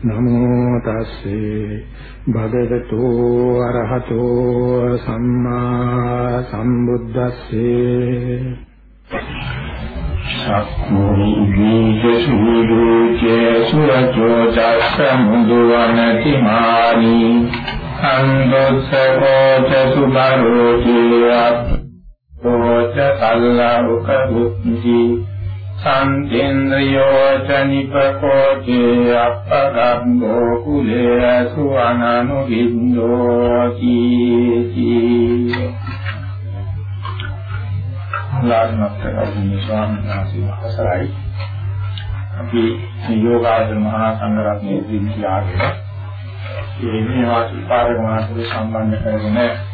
නමෝ තස්සේ භගවතු අරහතෝ සම්මා සම්බුද්දස්සේ සක්මෝ විජසුරුචේ සුරචෝ චස්සමුදුවනති මානි අන්දොස්සකෝ චසුබරෝචේ අත්තෝච කල්ලාරුක දුක්ඛි සංකේන්ද්‍රයෝ ච නිපකෝචේ අපගම්බෝ කුලේ සුවනනු වින්දෝ කීති ලාඥත් කරුණී ස්වාමීන් වහන්සේ අවසරයි අපි යෝගාචර මහා සංඝරත්නයේ දිවිලාගේ මේ මේවා සිපාරක මහතුරු සම්බන්ධ කරගෙන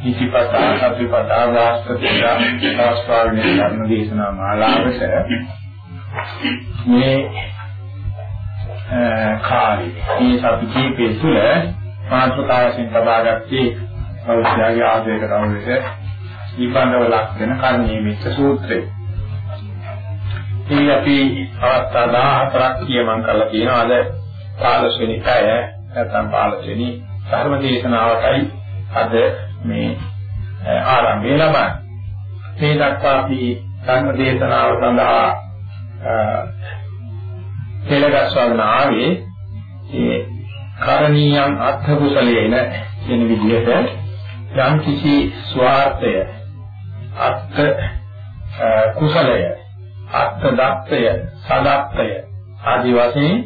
ඉතිපතා සතිපතා වාස්තතිලා ශාස්ත්‍රාර්ණේ ධර්ම දේශනා මාලාවට මේ කාලේ මේ සති කීපේ තුල මාතෘකාවකින් ලබාගත්තේ බෞද්ධයාගේ ආදේක රවුලට නිබන්ධව ලක්වන කර්ණීය සූත්‍රය. මේ අපි අවස්ථා 14ක් කියමන් කරලා තියෙනවා අද 15 වෙනි පැය නැත්නම් 15 වෙනි ධර්ම දේශනාවටයි අද මේ ආරම්භය ලබන්නේ. මේ දක්වා අපි ධර්ම දේශනාව සඳහා පෙළගස්වන්න ආවේ ඒ කරණීයම් අත්ථ කුසලේන කියන විදිහට යම් කිසි ස්වార్థය අත්ථ කුසලය අත්ථ දත්තය සදත්තය ආදි වශයෙන්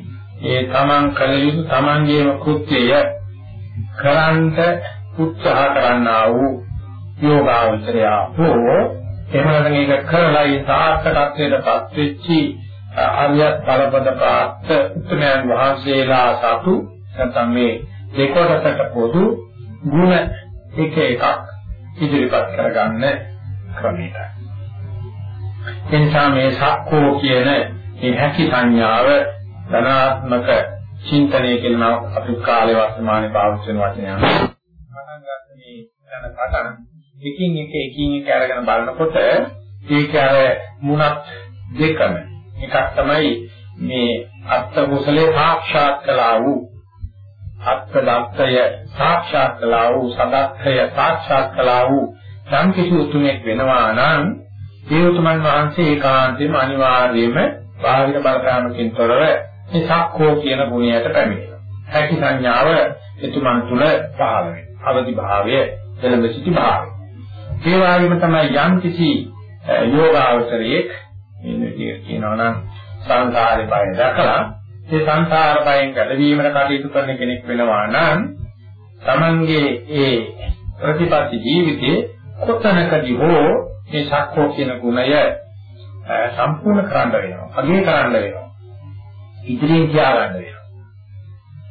ඒ තමන් කළ යුතු තමන්ගේම කෘත්‍යය කරන්ට උත්සාහ කරන්නා වූ යෝගාවචරය හෝ එහෙම මේක කරලා ඒ සාර්ථකත්වයටපත් වෙච්චි අරියත් ඵලපද ප්‍රාප්ත උත්තරයන් වහන්සේලා සතු නැත්නම් මේ දෙකොටකට පොදු ಗುಣ එක එකක් ඉදිරිපත් කරගන්න ක්‍රමයටයි. එනිසා මේ සක්කෝ කියන මේ හැකි සංඥාව ධනාත්මක චින්තනය කියන අපි කාලේ වර්තමානයේ පාවිච්චි කරන වචනයක්. යන පටන් එකින් එක එකින් එක අරගෙන බලනකොට ඒක අර මුණත් දෙකම එකක් තමයි මේ අත්ත කුසලේ සාක්ෂාත් කළා වූ අත්ත දත්තය සාක්ෂාත් කළා වූ සදත්තය සාක්ෂාත් කළා වූ යම් කිසි උතුමෙක් වෙනවා නම් ඒ උතුමන් වහන්සේ ඒකාන්තයෙන්ම අනිවාර්යයෙන්ම බාහිර බලපෑමකින් තොරව මේ සක්කෝ කියන ගුණයට පැමිණෙනවා. හැකි සංඥාව එතුමන් තුල පහළ වෙනවා. අවදි භාවය එළඹ සිටි භාවය. ඒ වගේම තමයි යම් කිසි යෝගාවචරයේ මේ විදිහට කියනවා නම් සංසාරේ බය දැකලා ඒ සංසාර බයෙන් ගැලවීමට කටයුතු කරන කෙනෙක් වෙනවා නම් Tamange ඒ ප්‍රතිපත්ති ජීවිතයේ කොතනකදී හෝ මේ සක්කෝ කියන ගුණය සම්පූර්ණ කරන්න වෙනවා. අගේ කරන්න වෙනවා. ඉදිරියෙන් තියාගන්න වෙනවා.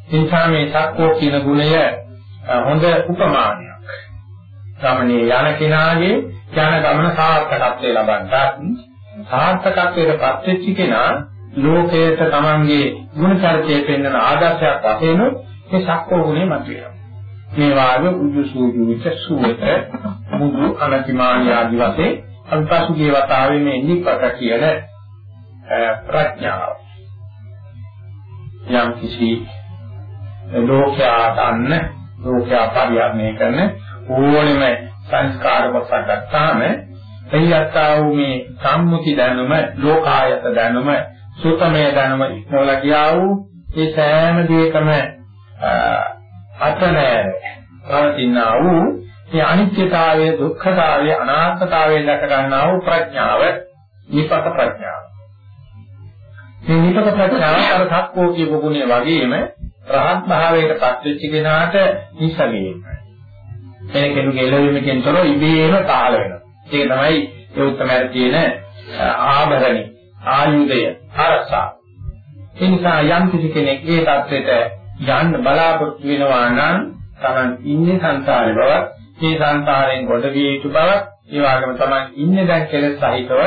එනිසා මේ සක්කෝ කියන ගුණය හොඳ උපමානයක්. ගමනේ යන කෙනාගේ යන ගමන සාර්ථකත්වයේ ලබන්නත් සාර්ථකත්වයට පත්වෙච්ච කෙනා ලෝකයට තමන්ගේ ගුණ චරිතය පෙන්වන ආදර්ශයක් වශයෙන් මේ සක්කෝ ගුණය මතුවෙනවා. මේ වාගේ උජු සූජු විච සුවත මුදු අනතිමානී ආදි වශයෙන් අපි පසුගිය වතාවේ මේ නිප්පක කියන ප්‍රඥාව යම් කිසි ලෝකයා දන්න ලෝකයා පරිහරණය කරන ඕනෙම සංස්කාර කොටසක් ගත්තාම එහියත්තා වූ මේ සම්මුති දැනුම ලෝකායත දැනුම සුතමේ දැනුම ඉක්මවලා ගියා වූ ඒ සෑම දෙයකම අතනෑ පවතිනා වූ මේ අනිත්‍යතාවය දුක්ඛතාවය අනාත්මතාවය දැක ගන්නා වූ ප්‍රඥාව නිපක ප්‍රඥාව. මේ නිපක ප්‍රඥාව අර සක්කෝ කියපු ගුණය වගේම රහත් භාවයට පත්වෙච්ච කෙනාට නිසගේම. මේ කෙනෙකුගේ එළවීමකින් තොර ඉබේම කාල වෙනවා. ඒක තමයි ඒ උත්තරමයට තියෙන ආභරණි ආයුධය අරසා. ඒ නිසා යම් කිසි කෙනෙක් ඒ தත්වෙට යන්න බලාපොරොත්තු වෙනවා නම් Taman ඉන්නේ සංසාරේ බවත් මේ සංසාරයෙන් ගොඩ විය යුතු බවත් ඒ වගේම Taman ඉන්නේ දැන් කෙලෙස් සහිතව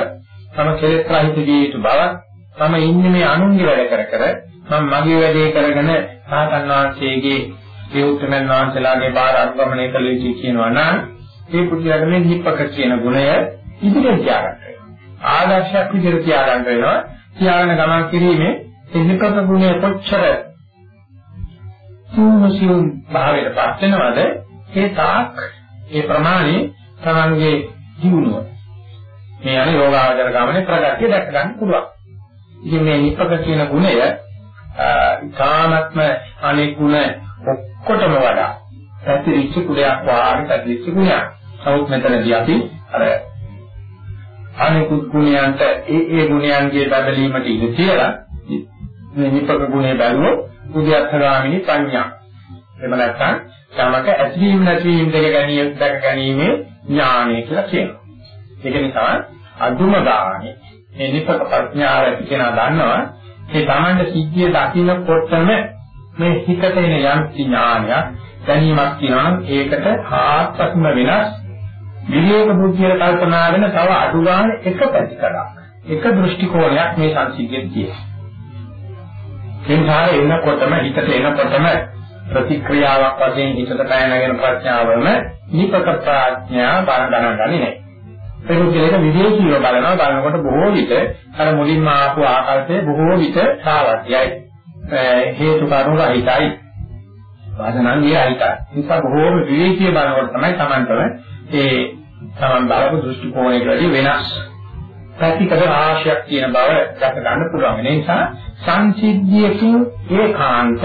තම කෙලෙස් රහිත විය යුතු බවත් තම ඉන්නේ මේ අනුන්ගේ වැඩ කර කර මම මගේ වැඩේ කරගෙන සාතන් වහන්සේගේ ඒ උත්තරමන් වහන්සේලාගේ බාර අනුගමනය කළ යුතු කියනවා නම් ඒ පුද්ගලයාට මේ දීපක කියන ගුණය ඉදිරියට තියාගන්න වෙනවා. ආදර්ශයක් විදිහට තියාගන්න වෙනවා. තියාගෙන ගමන් කිරීමේ ඒ දීපක ගුණය කොච්චර සූමසියුම් භාවයට පත් වෙනවද? ඒ තාක් ඒ ප්‍රමාණය තමන්ගේ ජීවණය මේ අනේ යෝගාවචර ගමනේ ප්‍රගතිය දැක ගන්න පුළුවන්. ඉතින් මේ නිපක කියන ගුණය ඉතාමත්ම අනේ ගුණ ඔක්කොටම වඩා පැතිරිච්ච කුලයක් වාගේ පැතිරිච්ච ගුණයක්. නමුත් මෙතනදී අපි අර අනිකුත් ගුණයන්ට ඒ ඒ ගුණයන්ගේ බබලීමට ඉඳ කියලා මේ නිපක ගුණය බැලුවොත් උද්‍යත්තගාමිනී ප්‍රඥා. එහෙම නැත්නම් තමක ඇතිවීම නැතිවීම දෙක ගැනීම දැක ගැනීමේ ඥානය කියලා කියනවා. ඒක නිසා අදුම ගානේ මේ නිපක ප්‍රඥාව ඇති කෙනා දන්නවා ඒ තමන්ගේ සිද්ධිය දකින්නකොටම මේ හිතට එන යම් ඥානයක් දැනීමක් තියෙනවා නම් ඒකට ආත්මත්ම වෙනස් විවේක බුද්ධියට කල්පනා වෙන තව අඩු ගන්න එක පැතිකඩක් එක දෘෂ්ටි කෝණයක් මේ සංසිද්ධියේ තියෙනවා. ඒ නිසා එනකොටම හිතට එනකොටම ප්‍රතික්‍රියාවක් වශයෙන් හිතට පැනගෙන ප්‍රඥාවම නිපක ප්‍රඥා බණ ගණන් ගන්නේ නැහැ. ඒක කියලා විදේශීව බලනවා බලනකොට බොහෝ විට අර මුලින්ම ආපු ආකල්පය බොහෝ විට සාවත්‍යයි. හේතු කාරණා රහිතයි. වාදනන් වියයිතයි. නිසා බොහෝම විවේකීව බලනකොට තමයි Tamanටම ඒ Taman බලපු දෘෂ්ටි කෝණයකදී වෙනස් පැතිකඩ රාශියක් තියෙන බව දැක ගන්න පුළුවන්. ඒ නිසා සංසිද්ධියකින් ඒකාන්ත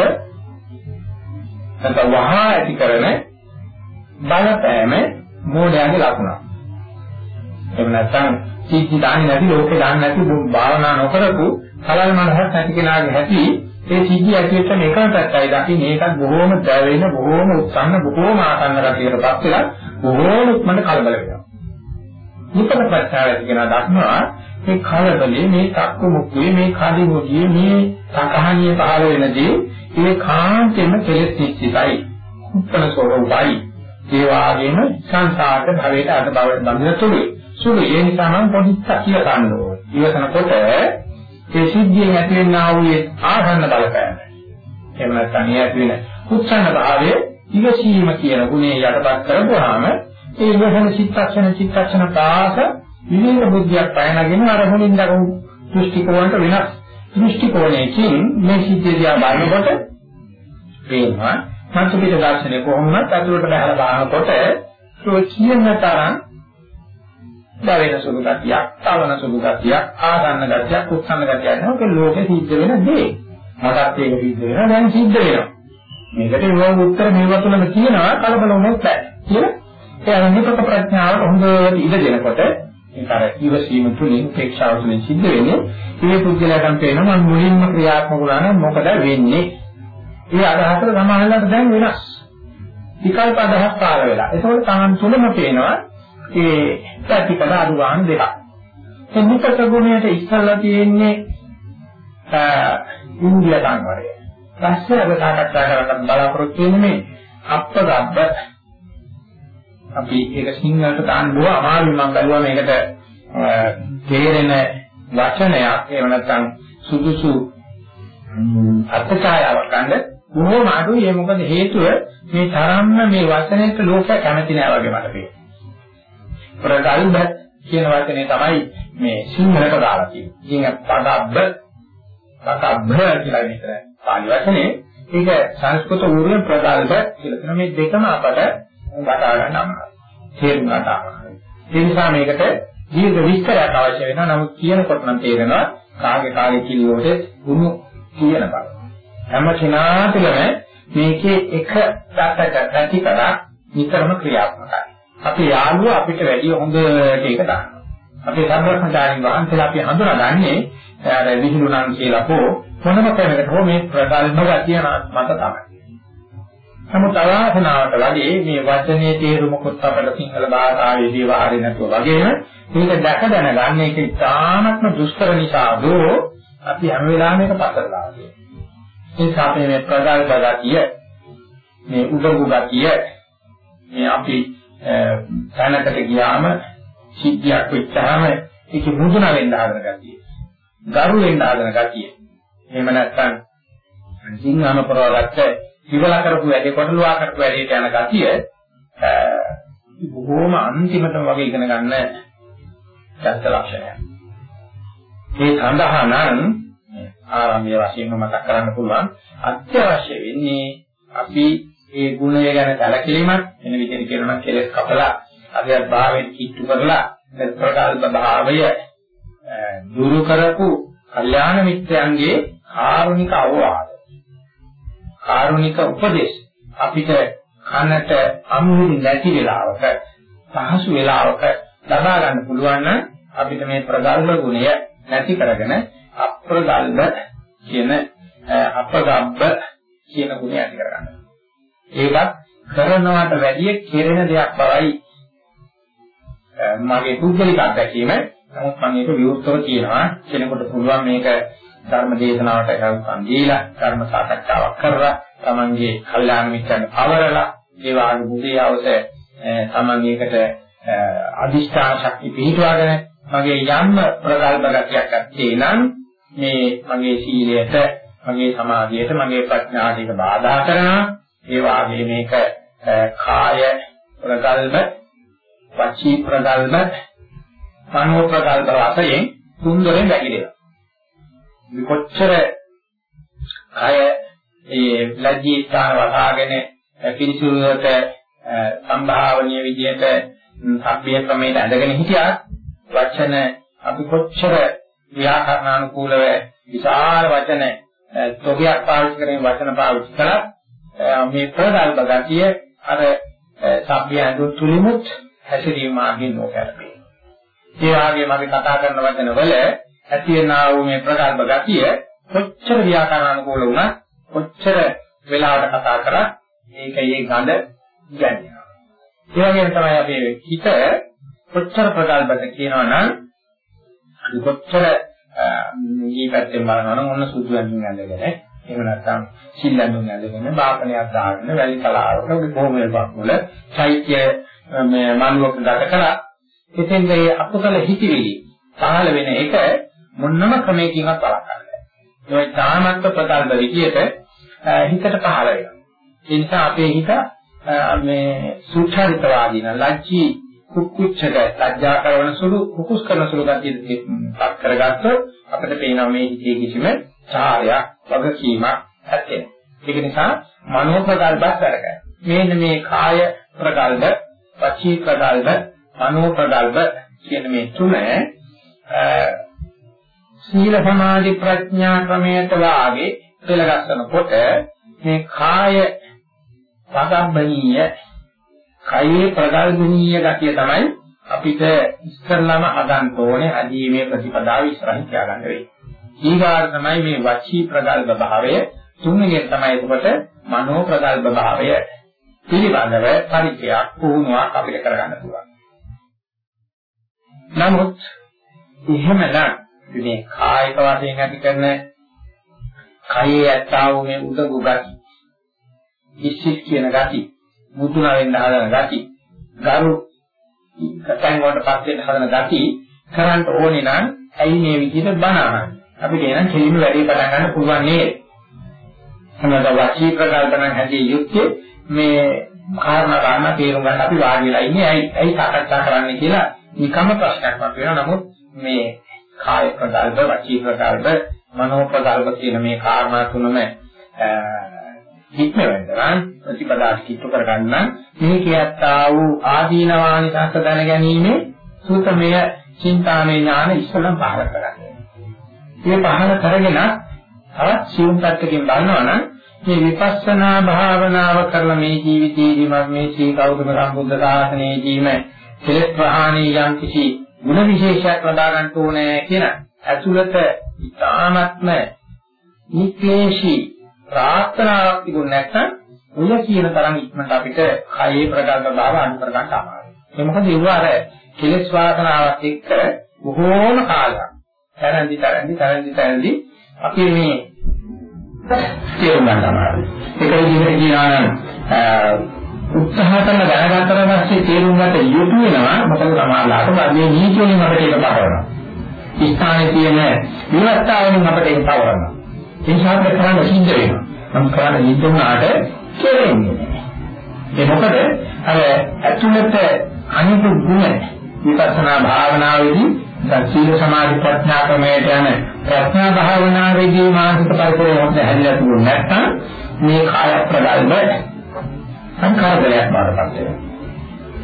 නැත්නම් වහා ඇති කරන බලපෑම මෝඩයාගේ ලක්ෂණ. එහෙම නැත්නම් සීටි දාන්නේ නැති ලෝකේ දාන්නේ නැති භාවනා නොකරපු කලල් මනසක් නැති කෙනාගේ හැටි ඒ සිද්ධිය ඇතුළත මේකම පැත්තයි දකින්න ඒකත් බොහෝම දැවෙන බොහෝම උත්සන්න බොහෝම ආසන්න කතියකටපත් වෙලා බොහෝම උත්මන කලබල වෙනවා. මුතන ප්‍රත්‍යාවය කියන දක්නවා මේ කලබලේ මේ තක්කු මුක්කුවේ මේ කඩි මුදියේ මේ සකහානිය පහළ වෙනදී ඒ කාන්තෙම කෙලෙස් නිශ්චිතයි. උත්තර ස්වરૂපයි. ඒ වගේම සංසාරක භවයට අද භවයට බඳින තුරුයි. සුළු ඒ නිසා නම් පොඩික් කියලා ගන්න ඕනේ. ඉවසනකොට ඒ සිද්ධියෙන් ඇති වෙනා වූ ආහන්න බලපෑම. එහෙම නැත්නම් ඒ ඇති වෙන උත්සන්න භාවයේ ඉවසීම කියන ගුණය යටපත් කරගුවාම ඒ ඉවසන චිත්තක්ෂණ චිත්තක්ෂණ පාස විවිධ බුද්ධියක් පයනගෙන අර හොලින් දකු දෘෂ්ටි කෝණයට වෙනස් දෘෂ්ටි කෝණයකින් මේ සිද්ධිය දිහා බලනකොට පේනවා සංස්කෘතික දර්ශනය කොහොමද අතුරට බහලා බලනකොට ඒ කියන තරම් දැවෙන සුළු ගතියක්, තවන සුළු ගතියක්, ආසන්න ගතියක්, උත්සන්න ගතියක් නෝක ලෝකෙ සිද්ධ වෙන දේ. මටත් ඒක සිද්ධ වෙනවා, දැන් සිද්ධ වෙනවා. මේකට විවාහ උත්තර මේවා තුනම කියනවා කලබල වුණොත් බෑ. කියලා ඒ අනිත්‍ය ප්‍රඥාවට හොඳට ඉඩ දෙනකොට ඒක අර ඉවසීම තුළින් උපේක්ෂාව තුළින් සිද්ධ වෙන්නේ මේ පුද්ගලයාටම පේනවා මම මුලින්ම ක්‍රියාත්මක වුණා නම් මොකද වෙන්නේ? ඒ අදහසට සමානලට දැන් වෙනස්. විකල්ප අදහස් පාර වෙලා. ඒකෝට තමන් තුළම පේනවා ඒ පැතිකඩ අඩු ගන්න දෙකක්. ඒ නිපත ගුණයට ඉස්සල්ලා තියෙන්නේ ඉන්දියා සංවරය. පස්සේ අද සාකච්ඡා කරන්න බලාපොරොත්තු වෙන්නේ මේ අප්පගබ්බ අපි ඒක සිංහලට දාන්න බොහොම අමාරුයි මම බැලුවා මේකට තේරෙන වචනයක් එහෙම නැත්නම් සුදුසු අර්ථකාරයක් ගන්න බොහොම අඩුයි ඒ මොකද හේතුව මේ තරම්ම මේ වචනයට ලෝකය කැමති නෑ වගේ මට පේනවා. ප්‍රගල්භ කියන වචනේ තමයි මේ සිංහලට දාලා තියෙන්නේ. ඉතින් පදබ්බ පදබ්බ කියලා විතර පාලි වචනේ ඒක සංස්කෘත ඌරුවෙන් ප්‍රදාල්බ කියලා කියන මේ දෙකම අපට වටා ගන්න අමාරුයි. තේරුම් ගන්න අමාරුයි. ඒ නිසා මේකට දීර්ඝ විස්තරයක් අවශ්‍ය වෙනවා. නමුත් කියනකොට නම් තේරෙනවා කාගේ කාගේ කිල්ලෝට ගුණ කියන බව. හැම කෙනා තුළම මේකේ එක පැත්තක පැතිකඩක් නිතරම ක්‍රියාත්මකයි. අපේ යාළුවා අපිට වැඩි හොඳට ඒක දානවා. අපේ සම්බන්ධතාවයන් වහන්සේලා අපි හඳුනාගන්නේ අර විහිළුණන් කියලා හෝ මොනම කෙනෙකුට හෝ මේ ප්‍රකාරම ගතිය මත තමයි. නමුත් අවාසනාවට වගේ මේ වචනේ තේරුමකුත් අපිට සිංහල භාෂාවේ විවහාරේ නැතුව වගේම මේක දැක දැනගන්න එක ඉතාමත්ම දුෂ්කර නිසා දෝ අපි හැම වෙලාවෙම මේක පතරලා තියෙනවා. ඒ සාපේ මේ ප්‍රකාරක ගතිය මේ උදඟු ගතිය මේ අපි තැනකට ගියාම සිද්ධියක් වෙච්චාම ඒක මුදුන වෙන්න හදන ගතිය. ගරු වෙන්න හදන ගතිය. එහෙම නැත්නම් සිංහාම පරවගත්ත ඉවල කරපු වැඩේ කොටලුවා කරපු වැඩේට යන ගතිය බොහෝම අන්තිමටම වගේ ඉගෙන ගන්න දත්ත ලක්ෂණයක්. මේ සඳහා නම් ආරම්භය වශයෙන්ම මතක් කරන්න පුළුවන් අත්‍යවශ්‍ය වෙන්නේ අපි ඒ ගුණය ගැන සැලකිලිමත් වෙන විදිහට කියනවා නම් කෙලෙස් කපලා අධ්‍යාත්ම භාවයෙන් කිට්ටු කරලා ප්‍රකාශ භාවය දුරු කරපු කල්යාණ මිත්‍රයන්ගේ කාරුණික අවවාද කාරුණික උපදේශ අපිට කනට අමුහුරු නැති වෙලාවක පහසු වෙලාවක ලබා ගන්න පුළුවන් නම් අපිට මේ ප්‍රගල්භ ගුණය නැති කරගෙන අප්‍රගල්භ කියන අපගබ්බ කියන ගුණය ඇති කරගන්න. ඒකත් කරනවට වැඩිය කෙරෙන දෙයක් බවයි මගේ පුද්ගලික අත්දැකීම. නමුත් මම මේක විවෘතව කියනවා කෙනෙකුට පුළුවන් මේක ධර්ම දේශනාවට හසුන් දීලා ධර්ම සාකච්ඡාවක් කරලා තමන්ගේ කල්යාණ මිත්‍රයන් අවරලා ඒ වාගේ බුදේ අවස තමන් ඒකට අදිෂ්ඨාන ශක්තිය පිහිටුවාගෙන මගේ යම් ප්‍රකල්ප ගතියක් ඇත්තේ නම් මේ මගේ සීලයට මගේ සමාධියට මගේ ප්‍රඥාට බාධා කරනවා ඒ වාගේ මේක කාය ප්‍රගල්ම වචී ප්‍රගල්ම මනෝ ප්‍රගල්ම වශයෙන් තුන් දොරෙන් වැగిරෙනවා. මේ කොච්චර කාය ඒ ලැජ්ජී ස්ථාන වසාගෙන පිරිසුදුවට සම්භාවනීය විදියට සබ්බිය ක්‍රමයට ඇඳගෙන හිටියත් වචන අපි කොච්චර ව්‍යාකරණානුකූලව විශාල වචන තොගයක් පාවිච්චි කරමින් වචන පාවිච්චි කළා මේ ප්‍රදාල්බ ගතිය අර සભ્ય ඇඳුම් තුලිමුත් හැසිරීම මාර්ගයෙන් නොකරපේ. ඒ වගේම අපි කතා කරන වචන වල ඇති වෙනා වූ මේ ප්‍රකල්ප ගතිය කොච්චර ව්‍යාකරණ අනුකූල වුණත් කොච්චර වෙලාවට කතා කරා ඒකයේ ගඳ යන්නේ. ඒ වගේම තමයි අපේ හිත කොච්චර ප්‍රකල්පද කියනවා නම් කොච්චර මේ පැත්තෙන් බලනවා නම් ඔන්න සුදු ඇඳුම් ඇඳගෙන එහෙම නැත්නම් සිල් ඇඳුම් ඇඳගෙන බාපණයක් දාගෙන වැලි කලාවක බොහොමයක් වල චෛත්‍ය මේ මනුවක ගත කරා ඉතින් මේ අකුසල හිතවිලි පහළ වෙන එක මොනම ක්‍රමයකින්වත් වළක්වන්න බෑ. ඒ තාමත්ව ප්‍රකල්ප විදියට හිතට පහළ වෙනවා. ඒ නිසා අපේ හිත මේ සුචරිතවාදීන ලැජ්ජී කුක්කුච්චක ලැජ්ජා කරන සුළු කුකුස් කරන සුළු ගැටියට පත් කරගත්තොත් අපිට පේනවා මේ හිතේ කිසිම චාරයක් වගකීමක් නැත්තේ. ඒක නිසා මනෝ ප්‍රකල්පයක් වැඩ මේන්න මේ කාය ප්‍රකල්ප, වචී ප්‍රකල්ප, මනෝ ප්‍රකල්ප කියන මේ තුන සීල සමාධි ප්‍රඥා ක්‍රමයට වාගේ පෙළගස්සනකොට මේ කාය පගම්බනීය කයේ ප්‍රගල්භනීය ගතිය තමයි අපිට ඉස්සල්ලාම හදන්න ඕනේ අදීමේ ප්‍රතිපදාව ඉස්සරහින් තියාගන්න වෙන්නේ. ඊගාට තමයි මේ වචී ප්‍රගල්භ භාවය තුන්වෙනි තමයි එතකොට මනෝ ප්‍රගල්භ භාවය පිළිබඳව පරිචයක් පුහුණුවක් අපිට කරගන්න පුළුවන්. නමුත් එහෙමනම් මේ කායික වශයෙන් ඇති කරන කයේ ඇත්තා වූ මේ උදගු ගති, ඉස්සිත් කියන ගති, මුතුන වෙන්න හදන ගති, ගරු කතෙන් වලට පත් වෙන්න හදන ගති කරන්න ඕනේ නම් ඇයි මේ විදිහට බනහන්නේ? අපිට එනම් කෙලින්ම වැඩි පටන් ගන්න පුළුවන් නේද? සමහර වචී ප්‍රකල්පන හැදී යුක්තේ මේ කාරණා ගන්න තේරුම් ගන්න අපි වාඩි වෙලා ඉන්නේ ඇයි ඇයි සාකච්ඡා කරන්න කියලා නිකම්ම ප්‍රශ්නයක් වෙනවා. නමුත් මේ කාය ප්‍රදාල්බ, වචී ප්‍රදාල්බ, මනෝ ප්‍රදාල්බ කියන මේ කාරණා තුනම හික්ම වෙනවා ප්‍රතිපදා කිට්ටු කරගන්න මේ කියත්තා වූ ආදීනවානිසත් දැනගැනීමේ සූතමය චින්තාමය ඥාන ඉස්සලම් පහල කරගන්න. මේ පහල කරගෙන තවත් සියුම් පැත්තකින් බලනවනම් මේ විපස්සනා භාවනාව කරන මේ ජීවිතයේදී මම මේ ශ්‍රී ගෞතම සම්බුද්ධ ශාසනයේදීම කෙලෙස් ප්‍රහාණී යම් කිසි ಗುಣ විශේෂයක් ලබා ගන්න ඕනේ කියන ඇතුළත ඉතාමත්ම නික්ලේශී ප්‍රාර්ථනාවක් තිබුණ නැත්නම් ඔය කියන තරම් ඉක්මනට අපිට කයේ ප්‍රගල්භ භාව අනු කර ගන්න අමාරුයි. ඒ මොකද ඒව අර කෙලෙස් වාසනාවත් එක්ක බොහෝම කාලයක් තරන්දි තරන්දි තරන්දි තරන්දි අපි මේ තේරුම් ගන්න අමාරුයි. ඒක විදිහට කියනවා නම් උත්සාහ කරන දැනගත්තට පස්සේ තේරුම් ගන්න යුතු වෙනවා මොකද සමාජලාට මේ නීති වලින් අපිට ඒක පවරනවා. ස්ථානයේ තියෙන විවස්ථාවලින් අපිට ඒක පවරනවා. ඒ ශාන්ත කරන්න සිද්ධ වෙනවා. නම් කරන්න සිද්ධ වුණාට කෙරෙන්නේ නැහැ. ඒ මොකද අර ඇතුළත අනිත් ගුණ විපස්සනා භාවනාවේදී සීල සමාධි ප්‍රඥා ක්‍රමයට යන ප්‍රඥා භාවනාවේදී මානසික පරිසරය හොඳ හැදිලා තිබුණ නැත්නම් මේ කාය ප්‍රගල්භ සංකාරයක් බාරපත් වෙනවා.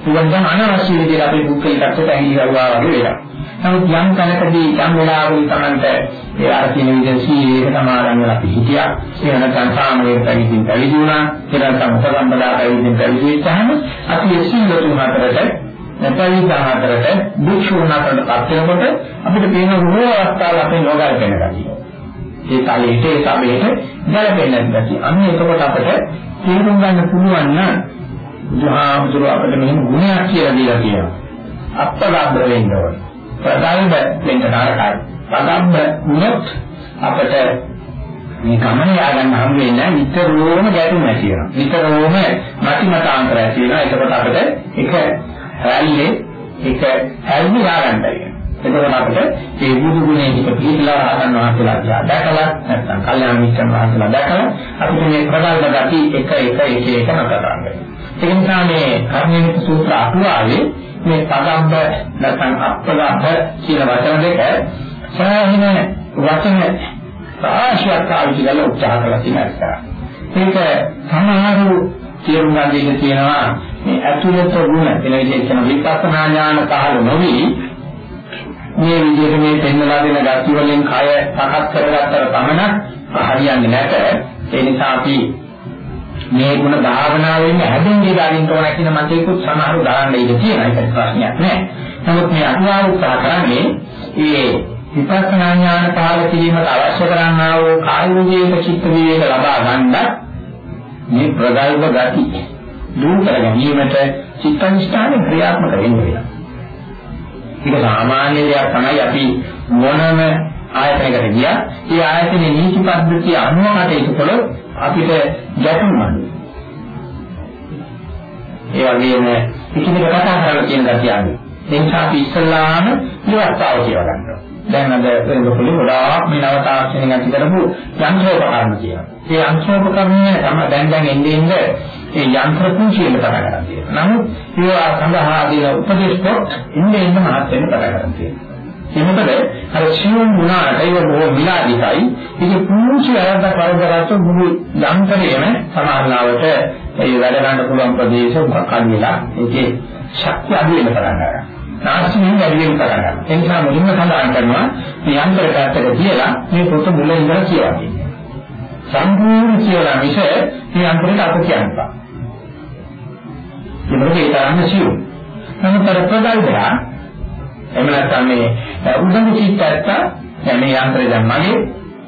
ඉතින් අනවශ්‍ය විදිහට අපේ බුද්ධිලකට ඇහිලා වගේ වෙනවා. නමුත් යම් තැනකදී යම් වෙලාවකදී Tamante ඒ අර කියන විදිහට සීලයක සමාදන් වෙලා පිළිහිටියා. ඒ නැත්නම් සාමයේ පැවිදිින් පැවිදි වුණා. ඒ නැත්නම් උපසම්පදා පැවිදිින් පැවිදි වෙච්චාම අපි ඒ සීල තුන අතරට නැත්නම් අතරට භික්ෂුන් අතරට පත් වෙනකොට අපිට පේන රෝහ අවස්ථාවල අපේ යෝගාය වෙන ගතිය. ඒ කාලේට ඒ සමයේට ගැලපෙන්නේ නැති. අන්න එතකොට අපිට තේරුම් ගන්න පුළුවන් නම් බුදුහාමුදුරුව අපිට මෙහෙම ගුණයක් කියලා දීලා කියනවා. අත්පදාබ්‍ර වෙන්න ඕනේ. ප්‍රධානම වෙන්න තරකයි. පදම්බ වුණොත් අපිට මේ ගමන ය아가න්න හම් වෙන්නේ නිතරම ගැටුම් ඇති වෙනවා. නිතරම මති මතාන්තර ඇති වෙනවා. ඒකකොට අපිට එක රැල්ලේ එක හැල්මි ය아가න්නයි. එතකොට අපිට මේ බුදු ගුණයේ එක පිළිලා ආගන්න වහන්සේලා දිහා දැකලා නැත්නම් කල්යාණ මිත්‍රන් වහන්සේලා දැකලා අපිට මේ ප්‍රබල ගති එක එක එක එක නතර කරන්න. ඒ නිසා මේ කර්මයේ සූත්‍ර අටුවාවේ මේ පදම්බ නැත්නම් අප්පදම්බ කියන වචන දෙක සාහින වචන රාශියක් පාවිච්චි කරලා උත්සාහ කරලා තියෙනවා. ඒක සමහරු තේරුම් ගන්න තියෙනවා මේ අතුලත ගුණ එන විදිහට කියන විපස්සනා ඥාන පහළ නොවි මේ විදිහට මේ පෙන්වලා දෙන ගති වලින් කය සකස් කරගත්තට පමණක් හරියන්නේ නැත. ඒ නිසා අපි මේ ಗುಣ භාවනාවෙන් හැදෙන්නේ ගන්න ඕන කියන මතයකුත් සමහරව දාන්න ඉඩ තියෙනවා ඒක ප්‍රශ්නයක් නෑ. නමුත් මේ අනුවාද උත්සාහ කරන්නේ මේ විපස්සනා ඥාන පාල කිරීමට අවශ්‍ය කරන්නා වූ කාය විවේක චිත්ත විවේක ලබා ගන්න මේ ප්‍රගල්භ ගති දුරු කර ගැනීමට චිත්තනිෂ්ඨාන ක්‍රියාත්මක වෙන්න වෙනවා. ඒක සාමාන්‍ය දෙයක් තමයි අපි මොනම ආයතනයකට ගියා. ඒ ආයතනයේ නීති පද්ධතිය අනුව කටයුතු කළොත් අපිට ගැටුම් වන්නේ. ඒ වගේම කිසිමක කතා කරන්න කියන ගැතියන්නේ. ඒ නිසා අපි ඉස්සල්ලාම ඉවස්තාව කියලා ගන්නවා. දැන් අද වෙනකොට ගොඩාක් මේ නව තාක්ෂණික ඇති කරපු යන්ත්‍රෝපකරණ කියනවා. ඒ යන්ත්‍රෝපකරණ තමයි දැන් දැන් එන්නේ එන්නේ ඒ යන්ත්‍ර කුංචියෙන් පටන් ගන්න තියෙනවා. නමුත් ඒවා සඳහා දෙන උපදේශ පොත් ඉන්නේ ඉන්න මහත් වෙන පටන් ගන්න තියෙනවා. ඒ මොකද අර සියුම් වුණාට ඒක බොහෝ විලාදිකයි. ඒක පුංචි ආයතන වර්ගකට මුළු යන්ත්‍රයේම සමානලාවට ඒ වැඩ ගන්න පුළුවන් ප්‍රදේශ මොකක් වෙලා ඒකේ ශක්තිය අඩු වෙන පටන් ගන්නවා. නාස්තියෙන් වැඩි වෙන පටන් ගන්නවා. ඒ නිසා මුලින්ම සඳහන් කරනවා මේ යන්ත්‍ර පැත්තට කියලා මේ පොත මුල ඉඳලා කියවන්නේ. සම්පූර්ණ කියලා මිස මේ යන්ත්‍රයට අත කියන්නවා. ඒ මොකද ඒ තරම්ම සියුම්. නමුත් අර ප්‍රගල්භය එහෙම නැත්නම් මේ උදඟු චිත්තයත් දැන් මේ යන්ත්‍රය දැන් මගේ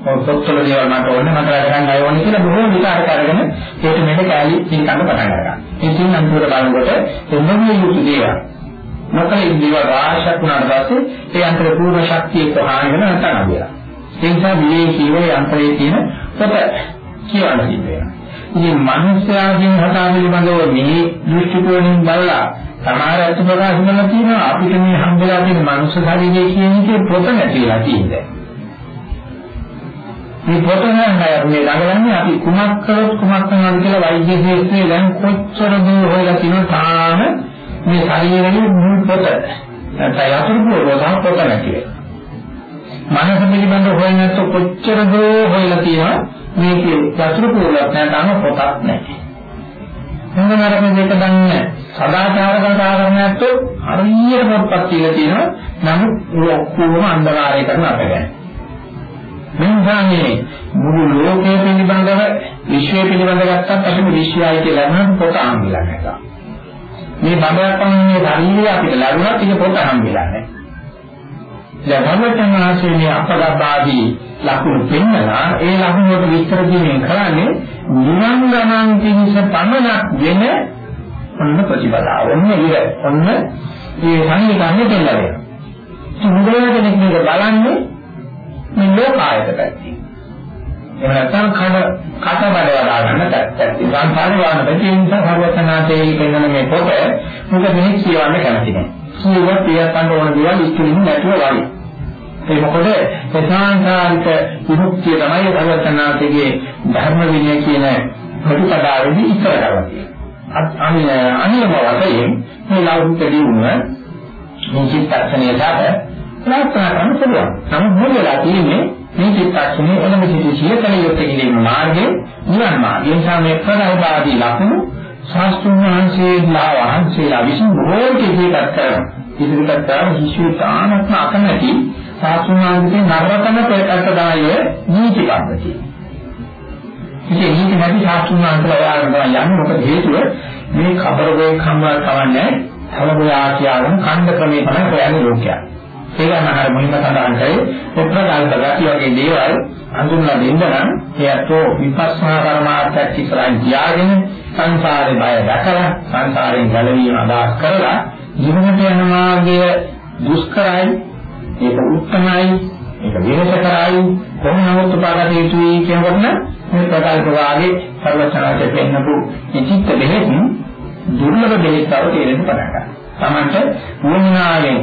පොත්වල දේවල් මට ඕනේ මට වැඩ ගන්න අය ඕනේ කියලා බොහෝ විකාර කරගෙන ඒක මෙහෙ කැලි පින්කන්න පටන් ගන්නවා. ඉතින් අන්තිමට බලනකොට එන්නම යුතු දේවල්. මොකද මේ දේවල් රාශියක් වුණාට පස්සේ ඒ යන්ත්‍රේ පූර්ණ ශක්තිය ප්‍රහාණය වෙන නැත්නම් අදියා. ඒ නිසා මේ කීවේ යන්ත්‍රයේ තියෙන පොත කියවන්න සිද්ධ වෙනවා. ඉතින් මිනිස්යාගෙන් හදා පිළිබඳව මේ දෘෂ්ටි කෝණයෙන් බලලා සමහර අර්ථ ප්‍රකාශ කරලා තියෙනවා අපිට මේ හම්බෙලා තියෙන මනුෂ්‍ය ශරීරය කියන එකේ පොත නැතිලා තියෙන්නේ. මේ පොත නම් මේ ළඟලන්නේ අපි කුමක් කළොත් කුමක් කරනවද කියලා වෛද්‍ය ශාස්ත්‍රයේ දැන් කොච්චර දෝ හොයලා තියෙනවා තාම මේ ශරීරයේ මුල් පොත නැත්නම් යතුරු පුරව සහ පොත නැති වෙනවා. මනස පිළිබඳව හොයන්නේ නැත්නම් කොච්චර දෝ හොයලා තියෙනවා මේකේ යතුරු පුරවක් නැත්නම් පොතක් නැහැ. හොඳ නරක දෙක දන්නේ සදාචාර කතාවක් නැත්නම් හරියට පොත්පත් කියලා තියෙනවා. නමුත් ඒ ඔක්කොම අන්ධකාරයකට අපගන්නේ. මෙන්සානේ මුළු ලෝකයේ පිළිබඳව විශ්වය පිළිබඳව ගත්තත් අපිට විශ්වයයි කියලා නම් පොත හම්බෙලා නැහැ. මේ බඹයක් පමණේ ශරීරය අපිට ලැබුණත් ඒක පොත හම්බෙලා නැහැ. දැන් භවචනාසීනේ අපගබ්බාදී ලකුණු පෙන්නලා ඒ ලකුණු වලට විස්තර දීමෙන් කරන්නේ නිවන් ගමන් පිණිස පමණක් වෙන ඔන්න ප්‍රතිපදාව. ඔන්න ඉර. ඔන්න මේ සංහිතාන්නේ දෙන්නලා වෙනවා. මුදලට කෙනෙක් මේක බලන්නේ මේ ලෝකායත පැත්තේ. එහෙම නැත්නම් කන කට බඩ වඩා ගන්න පැත්තේ. සංසාරේ වාන පැත්තේ නිසා භවචනාසේ කියන මේ පොත මොකද මේ කියවන්න කැමති නැහැ. කියුවත් පියයන්ට ඕන දේවල් ඉස්තුලින් නැතුව වගේ. ඒ මොකද ප්‍රසාන්තාරික විමුක්තිය තමයි භවචනාසේගේ ධර්ම විනය කියන ප්‍රතිපදාවෙදි ඉස්සර කරලා තියෙන්නේ. අනියම වශයෙන් මේ ලෞකික දිනුව මේ චිත්තක්ෂණය සාද ප්‍රාර්ථනා කරන්න පුළුවන්. නමුත් මොන වෙලා තියෙන්නේ මේ චිත්තක්ෂණය එළඹ සිටි සියතන යොත් කිරීම මාර්ගයේ නිවන් මාර්ගය. ඒ නිසා මේ ප්‍රණවවාදී ලක්ෂණ ශාස්ත්‍රඥ වහන්සේලා වහන්සේලා විසින් බොහෝම ඉදිරිපත් කරනවා. ඉදිරිපත් කරන හිෂ්‍ය තානත්ම අකමැති ශාස්ත්‍රඥ වහන්සේ නරකම ප්‍රකටදාය නීති පද්ධතිය. ඉතින් නීති නැති ශාස්ත්‍රඥ වහන්සේලා යාගෙන යන්නේ මොකද හේතුව මේ කබර වේ කම්මල් කවන්නේ තවබයා කියන ඛණ්ඩ ක්‍රමේ තමයි හොයන්නේ ලෝකයා. ඒක අහර මුලින්ම සඳහන් කරේ උත්තරාගත ගති වගේ දේවල් හඳුන්ලා දෙන්න නම් එයත්ෝ විපස්සනා කර්මාර්ථයක් ඉස්සරහින් තියාගෙන සංසාරේ බය දැකලා සංසාරයෙන් ගැලවීම අදහස් කරලා ජීවිතයට යන මාර්ගය දුෂ්කරයි ඒක උත්තරයි ඒක විරසකරයි කොහොමවත් උපාගත යුතුයි කියනකොට මේ ප්‍රකාශ වාගේ සර්වචනාචේ පෙන්නපු චිත්ත දෙහෙත් දුර්ලභ දෙයක් තව තේරෙන්න පටන් ගන්නවා. Tamanට වුණාලෙන්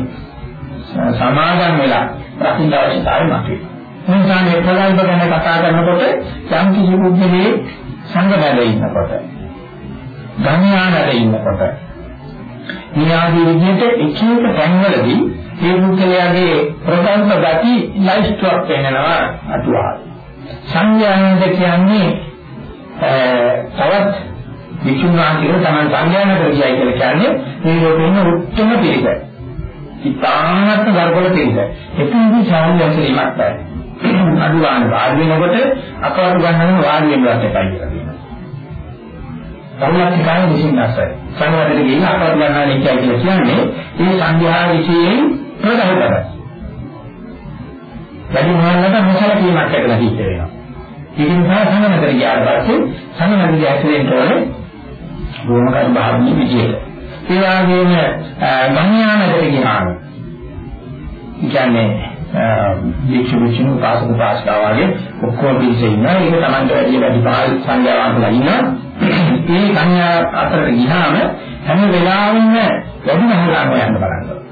සමාදන් වෙලා රකින්න අවශ්‍යතාවය මතුවේ. මේ නිසා මේ ප්‍රකල්ප ගැන කතා කරනකොට යම් කිසි බුද්ධිලේ සංග බැඳ ඉන්නකොට ගම්‍යානද ඉන්නකොට මේ ආදී විදිහට එක එක තැන්වලදී මේ බුද්ධලයාගේ ප්‍රකල්ප ගති ලයිස්ට්ුවක් වෙනවා අතුවාද. සංඥානද කියන්නේ තවත් විචුණාන්තිර තමයි සංඥාන කරගියයි කියලා කියන්නේ මේ ලෝකෙ ඉන්න උත්තම පිළිගයි. ඉතාමත් ගර්භල පිළිගයි. එතනදී ශාන්ති ඇසීමක් බෑ. අදුවාන වාඩි වෙනකොට අකවරු ගන්නම වාඩි වෙනවත් එකයි කියලා කියනවා. සම්මත කාය විසින්නසයි. සංවාදෙට ගිහින් අකවරු ගන්නා එකයි කියලා කියන්නේ මේ සංඥා විශේෂයෙන් ප්‍රකට කරයි. වැඩි මහන්නට මොසල කීමක් ඇදලා හිට වෙනවා. ඒක නිසා සංගමතර ගියාට පස්සේ සංගමතර ඇතුලෙන් තෝරේ භූමකත් භාවනීය විදියට. ඒ වගේම මඤ්ඤානකට ගියාම කියන්නේ වික්ෂු වික්ෂු පාසක පාස්කා වගේ ඔක්කොම පිළිසෙ ඉන්නවා. ඒක Tamanට වැඩි වැඩි පාල් සංඥාවන්ලා ඉන්නවා. මේ සංඥා අතරට ගියාම හැම වෙලාවෙම වැඩි මහලාම යන්න බලන්න.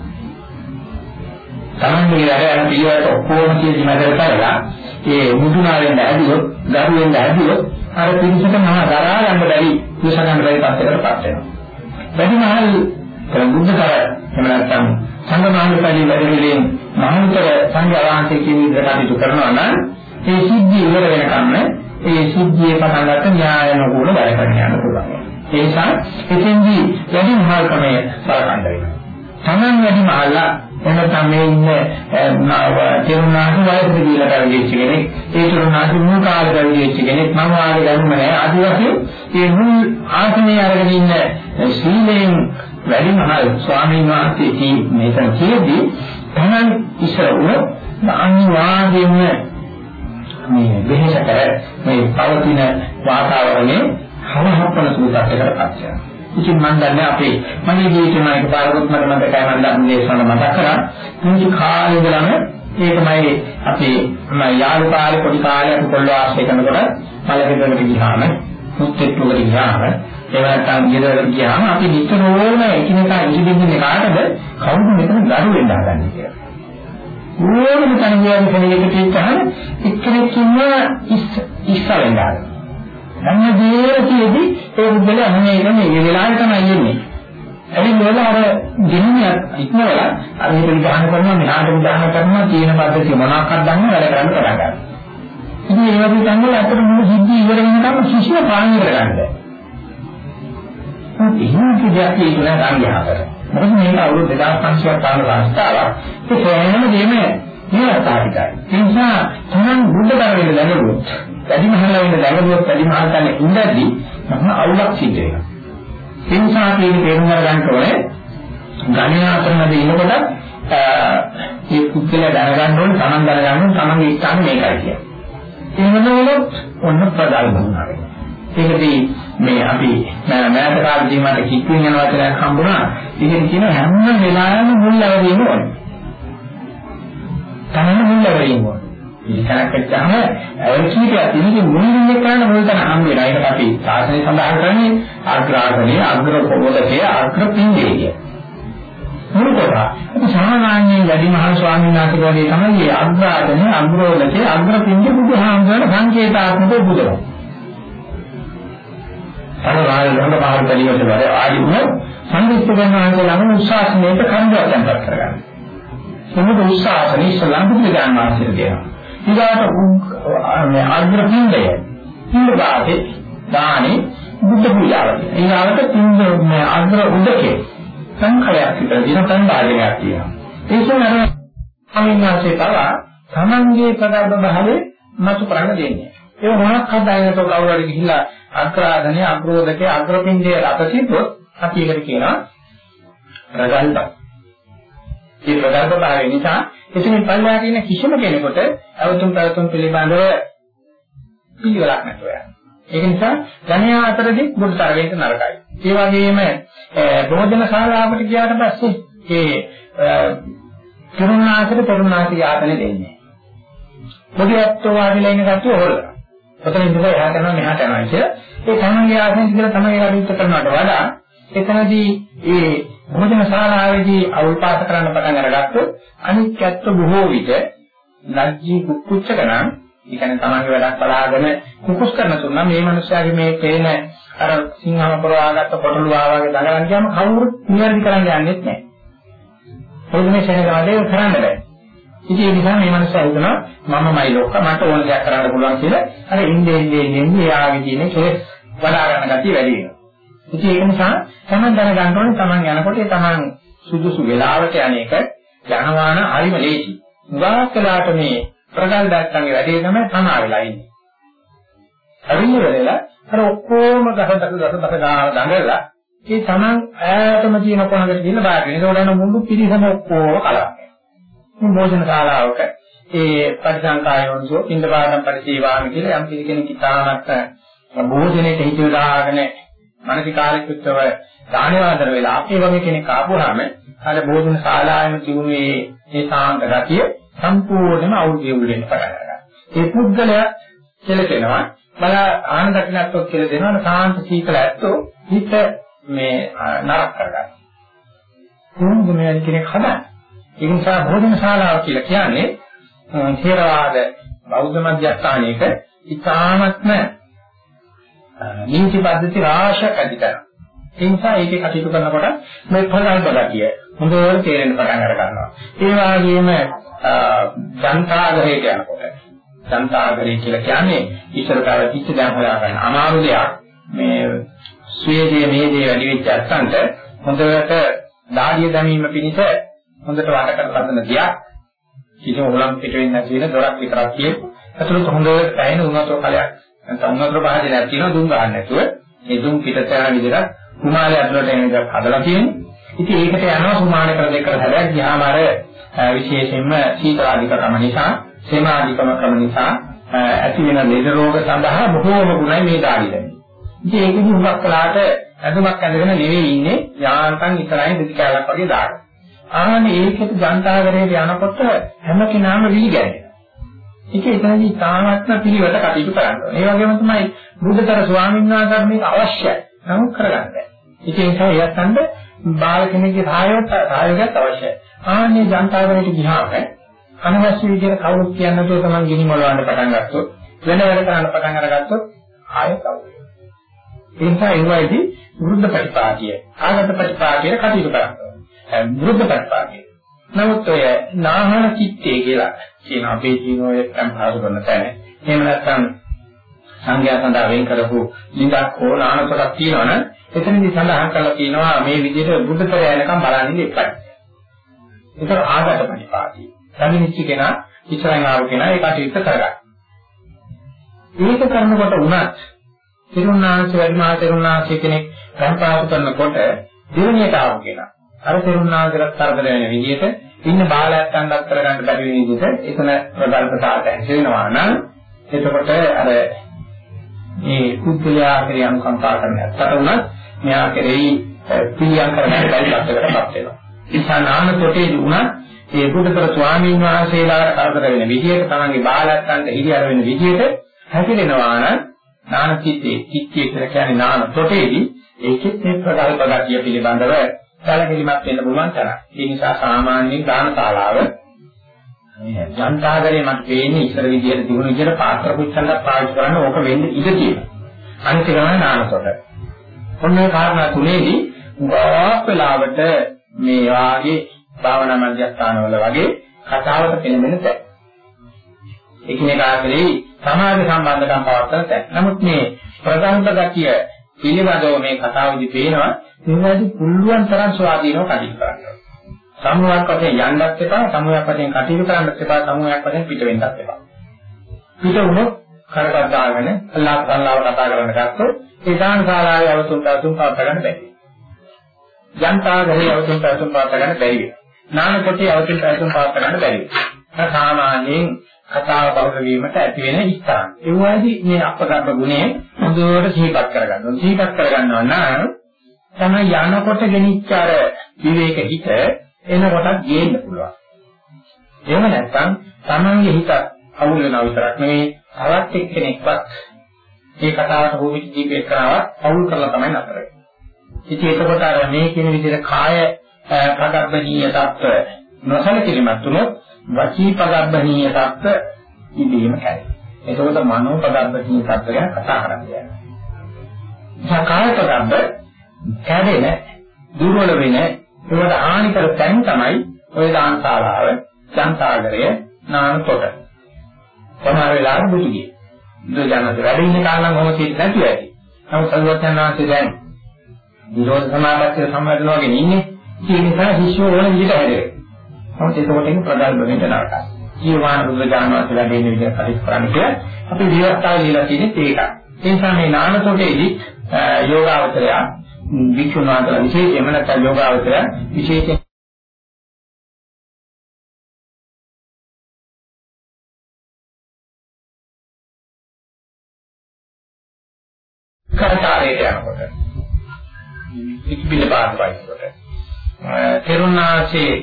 Tamanගේ වැඩ යන පිළිවෙලට ඔක්කොම කියදි මැදට කරලා ඒ මුදුනාවෙන් ඇදුවොත්, දරුවෙන් ඇදුවොත් අර පිළිසක මහා දරා ගන්න බැරි විසඳන්න බැරි තත්යකටපත් වෙනවා. වැඩිමහල් බුද්ධකර එහෙම නැත්නම් සංගමානුපදී වැඩිමිලින් මහන්තර සංඝයාන්තේ කියන විදිහට කටයුතු කරනවා නම් ඒ සිද්ධිය ඉවර වෙනකම් ඒ සිද්ධියේ පටන් ගන්න න්‍යායනුකූල වැඩ කරන්න යන්න පුළුවන්. ඒ නිසා එතෙන්දී වැඩිමහල් ක්‍රමය සලකන්න වෙනවා. Taman වැඩිමහල්ලා එනකම් මේ ඉන්න තරුණාට වයසට ගිහිලා පැවිදිච්ච කෙනෙක් ඒ තරුණාට මුල් කාලේ පැවිදිච්ච කෙනෙක් මම ආගේ දැනුම නැහැ ආදි වශයෙන් ඒ මුල් ආසනයේ අරගෙන ඉන්න සීලෙන් වැඩිමහල් ස්වාමීන් වහන්සේ කී මේකන් කියේදී තමන් ඉස්සර වුණ අනිවාර්යයෙන්ම මේ වෙහෙස කර මේ පවතින වාතාවරණයේ හවහප්පන සූදාට කරපත් වෙනවා. ඉතින් මම දන්නේ අපේ මගේ ජීවිතේ මම එකපාරකට මට මතකයි මම දන්නේ සඳ මතක් කරා. මුංජි කාලේ ඉඳලම ඒකමයි අපේ මම යාළු කාලේ පොඩි කාලේ අපි කොල්ල ආශ්‍රය කරනකොට පළගෙදරට ගියාම මුත්තේට්ටුවකට ගියාම ඒ නැත්නම් ගෙදරට ගියාම අපි නිතරම එකිනෙකා ඉඳින්න කාටද කවුද මෙතන ගරු වෙන්න හදන්නේ කියලා. ඕනම තනියම කෙනෙකුට ඉස්සහම එක්කෙනෙක් ඉන්නවා ඉස්සර වෙනවා. ධම්ම දේරතියේදී ඒ බුද්ධල අනේ මේ මේ වෙලාවේ තමයි එන්නේ. ඇවිල්ලා අර ගෙන්නේ ඉක්මවලා අර මේක විධාන කරනවා මෙහාට විධාන කරනවා තියෙන පද්ධතිය මොනවාක්වත් දන්නේ වැඩ කරන්න පටන් ගන්නවා. ඉතින් ඒ වගේ තැන්වල අපිට මුළු සිද්ධිය ඉවර වෙනකම් කිසිම පාලනය කරගන්න බැහැ. එහෙම කියක් ඒක නෑ සංඝයාතර. මොකද මේක අවුරුදු 2500ක් පාන සංස්ථාවක්. ඒ සෑම දෙයක්ම නිරස්ථාපිතයි. ඒ නිසා තමන් බුද්ධ ධර්මයේ දැනුවොත්, වැඩිමහල් වෙන දැනුවොත් වැඩිමහල් තැන ඉඳද්දි මම අවුලක් සිද්ධ වෙනවා. ඒ නිසා මේක තේරුම් ගන්න ඕනේ ගණ්‍ය අතරමැද ඉන්නකොට මේ පුද්ගලයා දැනගන්න ඕනේ තමන් දැනගන්න ඕනේ තමන්ගේ ස්ථාන මේකයි කියන්නේ. එහෙම නොවුනොත් ඔන්න ප්‍රදාල් වුණා. ඒකදී මේ අපි මෑත කාලේදී මට කික්කුන් යන වචනයක් හම්බුණා. ඉතින් කියන හැම වෙලාවෙම මුල් අවදීම ඕනේ. තමයි මුල් අවදීම ඕනේ. ඉතින් කච්චාම ඒ කීපයක් ඉන්නේ මුලින්ම කරන මුල් තන හම් වෙනවා. ඒක අපි සාසනය සඳහන් කරන්නේ අග්‍රාසනයේ අග්‍ර පොවලකේ අග්‍ර පින්දේ කිය. මොකද අපි සාමාන්‍යයෙන් වැඩිමහල් ස්වාමීන් වහන්සේ වගේ තමයි අග්‍රාසනයේ අග්‍රෝලකේ අග්‍ර පින්දේ බුදුහාමුදුරන සංකේතාත්මක බුදුරෝ. අනුරාය ලොඳ පහළ පිළිවෙත වැඩ ආදි වුණ සංයුක්ත ගණනාන්ගේ ළඟ උත්සාහනයට කන්දක් යන්පත් කරගන්න. සමුද උත්සාහනේ ඉස්ලාම් බුදුදාන මාසිර දෙනවා. ඊගාට මේ අග්‍ර පින්දය පින්දාතේ දානේ බුද්ධ පූජාව. ඊගාට පින්ද මේ අග්‍ර උදකේ සංඛයක් විතර දින සංදායයක් තියෙනවා. ඒකෙන් අර ස්වාමීන් තව තමන්ගේ ප්‍රගල්භ භාවයේ මතු කරන්න දෙන්නේ. ඒ මොනක් හදාගෙන කවුරු හරි ගිහිල්ලා අග්‍රාධනේ අග්‍රෝදකේ අග්‍රපින්දේ රතසිතොත් අපි ඒකට කියනවා ප්‍රගල්භ. මේ ප්‍රගල්භ භාවය නිසා එතනින් පල්ලා කියන කිසිම කෙනෙකුට අවතුම් පැවතුම් පිළිබඳව පිළිවෙලක් නැතුව යනවා. ඒක නිසා ධනයා අතරදී බුද්ධ තරගෙන්ට නරකයි. ඒ වගේම භෝජන ශාලාවකට ගියාට පස්සේ ඒ තරුණාසට තරුණාසි යාතනෙ දෙන්නේ. පොඩි අත්ෝ වාඩිලා ඉන්න කට්ටිය හොරලා. ඔතන ඉඳලා එහාට යනවා මෙහාට යනවා කියලා. ඒ තමන්ගේ ආසනෙ ඉඳලා තමන්ගේ කටයුත්ත කරනවට වඩා එතනදී ඒ භෝජන ශාලාවේදී අවුල්පාස කරන්න පටන් අරගත්තොත් අනිත් ඇත්ත බොහෝ විට ලැජ්ජී කුක්කුච්චකනම් ඒ කියන්නේ තමන්ගේ වැඩක් බලාගෙන කුකුස් කරන තුන මේ මිනිස්යාගේ මේ පේන අර සිංහම පරවාගත්ත පොටළු ආවාගේ දඟලන් කියම කවුරුත් නිවැරදි කරන්න යන්නේත් නැහැ. ඒක මේ ශරීරවලදී කරන්න බෑ. ඉතින් ඒ නිසා මේ මිනිස්සු හිතනවා මමමයි ලොක්ක මට ඕන දෙයක් කරන්න පුළුවන් කියලා අර ඉන්නේ ඉන්නේ ඉන්නේ යාගේ තියෙන කෙලෙස් වඩා ගන්න ගැතිය වැඩි වෙනවා. ඉතින් ඒක නිසා තමන් දැනගන්න ඕනේ තමන් යනකොට තමන් සුදුසු වෙලාවට යන්නේක යනවාන හරිම ලේසි. උගාකලාට මේ ප්‍රගල් දැක්කන්ගේ වැඩේ තමයි තමා වෙලා ඉන්නේ. හරිම වෙලලා අර ඔක්කොම ගහකට ගහකට ගාන දඟලලා ඒ තමන් ඈතම තියෙන කොනකට ගිහින් බාර වෙන. ඒකෝඩන මුළු පිරිසම ඔක්කොම කලක්. මේ භෝජන ශාලාවක ඒ පරිසංකායෝන්සෝ ඉන්දපාදම් පරිසීවාමි කියලා යම් කෙනෙක් ඉතාමත් භෝජනයේ හිතවලාගෙන මානසිකාරිකත්වව දානවාදර වෙලා අපේ වගේ කෙනෙක් ආපුවාම අර භෝජන ශාලාවෙම තිබුණේ මේ සාන්ත ගතිය සම්පූර්ණයෙන්ම අවුල් වෙන්න පටන් ගන්නවා. ඒ පුද්ගලයා කෙලකෙනවා බල ආනන්ද දකින්නත් කියලා දෙනවා සාන්ත සීතල ඇත්තෝ හිත මේ නරක කරගන්නවා. කොහොමද මේ කෙනෙක් හදන්නේ? ඒ නිසා භෝජන ශාලාව කියලා කියන්නේ ථේරවාද බෞද්ධ මධ්‍යස්ථානයක ඉතාමත්ම නීති පද්ධති රාශියක් ඇති කරනවා. ඒ නිසා ඒකේ කටයුතු කරනකොට මේ ප්‍රකල්ප ගතිය හොඳට තේරෙන්න පටන් අර ගන්නවා. ඒ වගේම ජනතාගරයට යනකොට ජනතාගරය කියලා කියන්නේ ඉස්සර කාලේ කිච්ච දැන් හොයාගන්න අමාරු දෙයක්. මේ ස්වේදයේ මේ දේ වැඩි වෙච්ච අත්තන්ට හොඳට දාඩිය දැමීම පිණිස හොඳට වට කරලා හදන දෙයක්. කිසිම උලම් පිට වෙන්නේ නැති වෙන දොරක් විතරක් තියෙන. අතුලට හොඳට පැහැින උණතෝ කලයක් නැත්නම් උණතර පහදලා තියෙනවා දුම් ගන්න නැතුව. ඒ දුම් පිටත යන විදිහට කුමාරය ඇතුළට එන එක හදලා තියෙනවා. ඉතින් ඒකට යනවා සුමාන කර දෙක හැරයක් ගියාම අර විශේෂයෙන්ම සීතලාධිකකම නිසා, සේමාධිකම ක්‍රම නිසා ඇති වෙන ලෙඩ රෝග සඳහා බොහෝම ගුණයි මේ දාඩි දෙන්නේ. ඉතින් ඒකෙදි හුඟක් කලකට ඇඳුමක් ඇඳගෙන නෙවෙයි ඉන්නේ යාන්තම් ඉතරයි දෙක කැලක් වගේ දාඩි. ආනේ ඒකෙත් ජනතාවරේ යනකොට හැම කෙනාම වී ගැන්නේ. ඒක එතනදී තාමත්ම පිළිවෙත කටයුතු කරන්න ඕනේ. ඒ වගේම තමයි බුද්ධතර ස්වාමීන් වහන්සේ මේක අවශ්‍යයි. නමුත් කරගන්න බැහැ. ඒක නිසා එයත්න්ට බාල කෙනෙක්ගේ සහායවත් සහායයක් අවශ්‍යයි. ආන්නේ ජනතාවරේට ගියාම අනවශ්‍ය විදිහට කවුරුත් කියන්නේ නැතුව තමන් ගිනි මොලවන්න පටන් ගත්තොත් වෙන වැඩ කරන්න පටන් අරගත්තොත් ආයෙත් අවුල්. ඒ නිසා ඒ වයිදී වෘද්ධ ප්‍රතිපාටිය ආගත ප්‍රතිපාටිය කටයුතු කරනවා. වෘද්ධ ප්‍රතිපාටිය. නමුත් ඔය නාහන චිත්තේ කියලා කියන අපේ ජීන ඔය සම්භාර කරන තැන. එහෙම නැත්නම් සංඥා සඳහා වෙන් කරපු ලිඳක් හෝ නාන කොටක් තියෙනවනම් එතනදී සඳහන් කරලා තියෙනවා මේ විදිහට බුද්ධතර යනකම් බලන්නේ එපයි. ඒක ආගත ප්‍රතිපාටිය. සමිනිච්ච කෙනා ඉස්සරහින් ආව කෙනා ඒ කටයුත්ත කරගන්න. ඒක කරනකොට උනත් තිරුණාංශ වැඩිමහා තිරුණාංශ කෙනෙක් සම්පාදු කරනකොට දිරණියට ආව කෙනා. අර තිරුණාංශලත් කරදර වෙන විදිහට ඉන්න බාලයක් අන්දක් කරගන්න බැරි වෙන විදිහට එතන ප්‍රකල්පතාවට හැදෙනවා නම් එතකොට අර මේ පුද්ගලයා කෙරෙහි අනුකම්පා කරන ඇත්තට උනත් මෙයා කෙරෙහි පිළියම් කරන්න බැරි ලක්ෂයකටපත් වෙනවා. ඉතින් නාන කොටේදී උනත් ඒ බුදුතර ස්වාමීන් වහන්සේලාට කරදර වෙන විදිහට තමන්ගේ බාලයන්ට හිරියර වෙන විදිහට හැසිරෙනවා නම් නාන චිත්තේ චිත්තේ කියලා කියන්නේ නාන තොටේදී ඒකෙත් මේ ප්‍රකල්ප ගතිය පිළිබඳව සැලකිලිමත් වෙන්න පුළුවන් තරම්. ඒ නිසා සාමාන්‍යයෙන් දානශාලාව මේ ජනතාවගේ මට පේන්නේ ඉස්සර විදියට තිබුණ විදියට පාත්‍ර පුච්චන්නත් පාවිච්චි කරන්න ඕක වෙන්න ඉඩ තියෙනවා. අනිත් එක තමයි නානතොට. ඔන්න ඒ කාරණා තුනේදී ගොඩක් වෙලාවට මේ වාගේ භාවනා මධ්‍යස්ථානවල වගේ කතාවට පෙනෙන්න තැන්. එකිනෙකා කෙරෙහි සමාජ සම්බන්ධකම් පවත්වන තැන්. නමුත් මේ ප්‍රධානත ගතිය පිළිබඳව මේ කතාවේදී පේනවා මේවාදී පුළුවන් තරම් ස්වාධීනව කටයුතු කරන්න. සමුහයක් වශයෙන් යන්නත් එපා, සමුහයක් වශයෙන් කටයුතු කරන්නත් එපා, සමුහයක් වශයෙන් පිට වෙන්නත් එපා. පිට වුණොත් කරකට දාගෙන අල්ලාහ් අල්ලාහව කතා කරන්න ගත්තොත් ඒ දාන ශාලාවේ අවතුන් තාතුන් පාත් ගන්න බැහැ. ජනතාවගේ අවතුන් තාතුන් පාත් ගන්න බැහැ. නාන කොටේ අවතුන් තාතුන් පාත් ගන්න බැහැ. සාමාන්‍යයෙන් කතාව බලන වීමට ඇති වෙන ස්ථාන. ඒ වගේදී මේ අපගත ගුණය හොඳට සිහිපත් කරගන්න ඕනේ. සිහිපත් කරගන්නවා නම් තමයි යනකොට ගෙනිච්ච අර විවේක හිත එනකොටත් ගේන්න පුළුවන්. එහෙම නැත්නම් Tamange හිත අවුල් වෙනවා විතරක් නෙවෙයි තවත් එක්කෙනෙක්වත් මේ කතාවට හොවිච්ච ජීවිතේ කරාවත් අවුල් කරලා තමයි නතර වෙන්නේ. ඉතින් එතකොට අර මේ කියන විදිහට කාය ප්‍රගබ්බනීය தත්ත්ව නොසලකිරීමක් තුනොත් වචී ප්‍රගබ්බනීය தත්ත්ව ඉදීම කැරේ. එතකොට මනෝ ප්‍රගබ්බනීය தත්ත්ව ගැන කතා කරන්නේ. සකාය ප්‍රගබ්බ කැඩෙන දුර්වල වෙන ඒකට හානි කර තැන් තමයි ඔය දානශාලාව, ජනතාගරය, නාන කොට. සමහර වෙලාවට බුදුගේ. බුදුජානක වැඩ ඉන්න කාලම් කොහොම කිව්ත් නැතුව ඇති. නමුත් සර්වඥාන්සේ දැන් විරෝධ සමාපත්තිය සම්බන්ධ වගේ ඉන්නේ. ඒ නිසා ශිෂ්‍යෝ ඕන විදිහට හැදෙන්නේ. නමුත් ඒකට ඒක ප්‍රගල්භ වෙන්න නරකයි. ජීවමාන බුදුජානක වැඩ ඉන්න විදිහට කටයුතු කරන්න කියලා අපි විවස්ථාව දීලා තියෙන්නේ ඒකයි. ඒ නිසා මේ නාන කොටේදී යෝගාවචරය වික්ෂුන් වහන්සේලා විශේෂයෙන්ම නැත්නම් යෝගාවචරය විශේෂයෙන් කරකාරයට යනකොට පිටිපිල පාත් වයින්කොට තෙරුණාසේ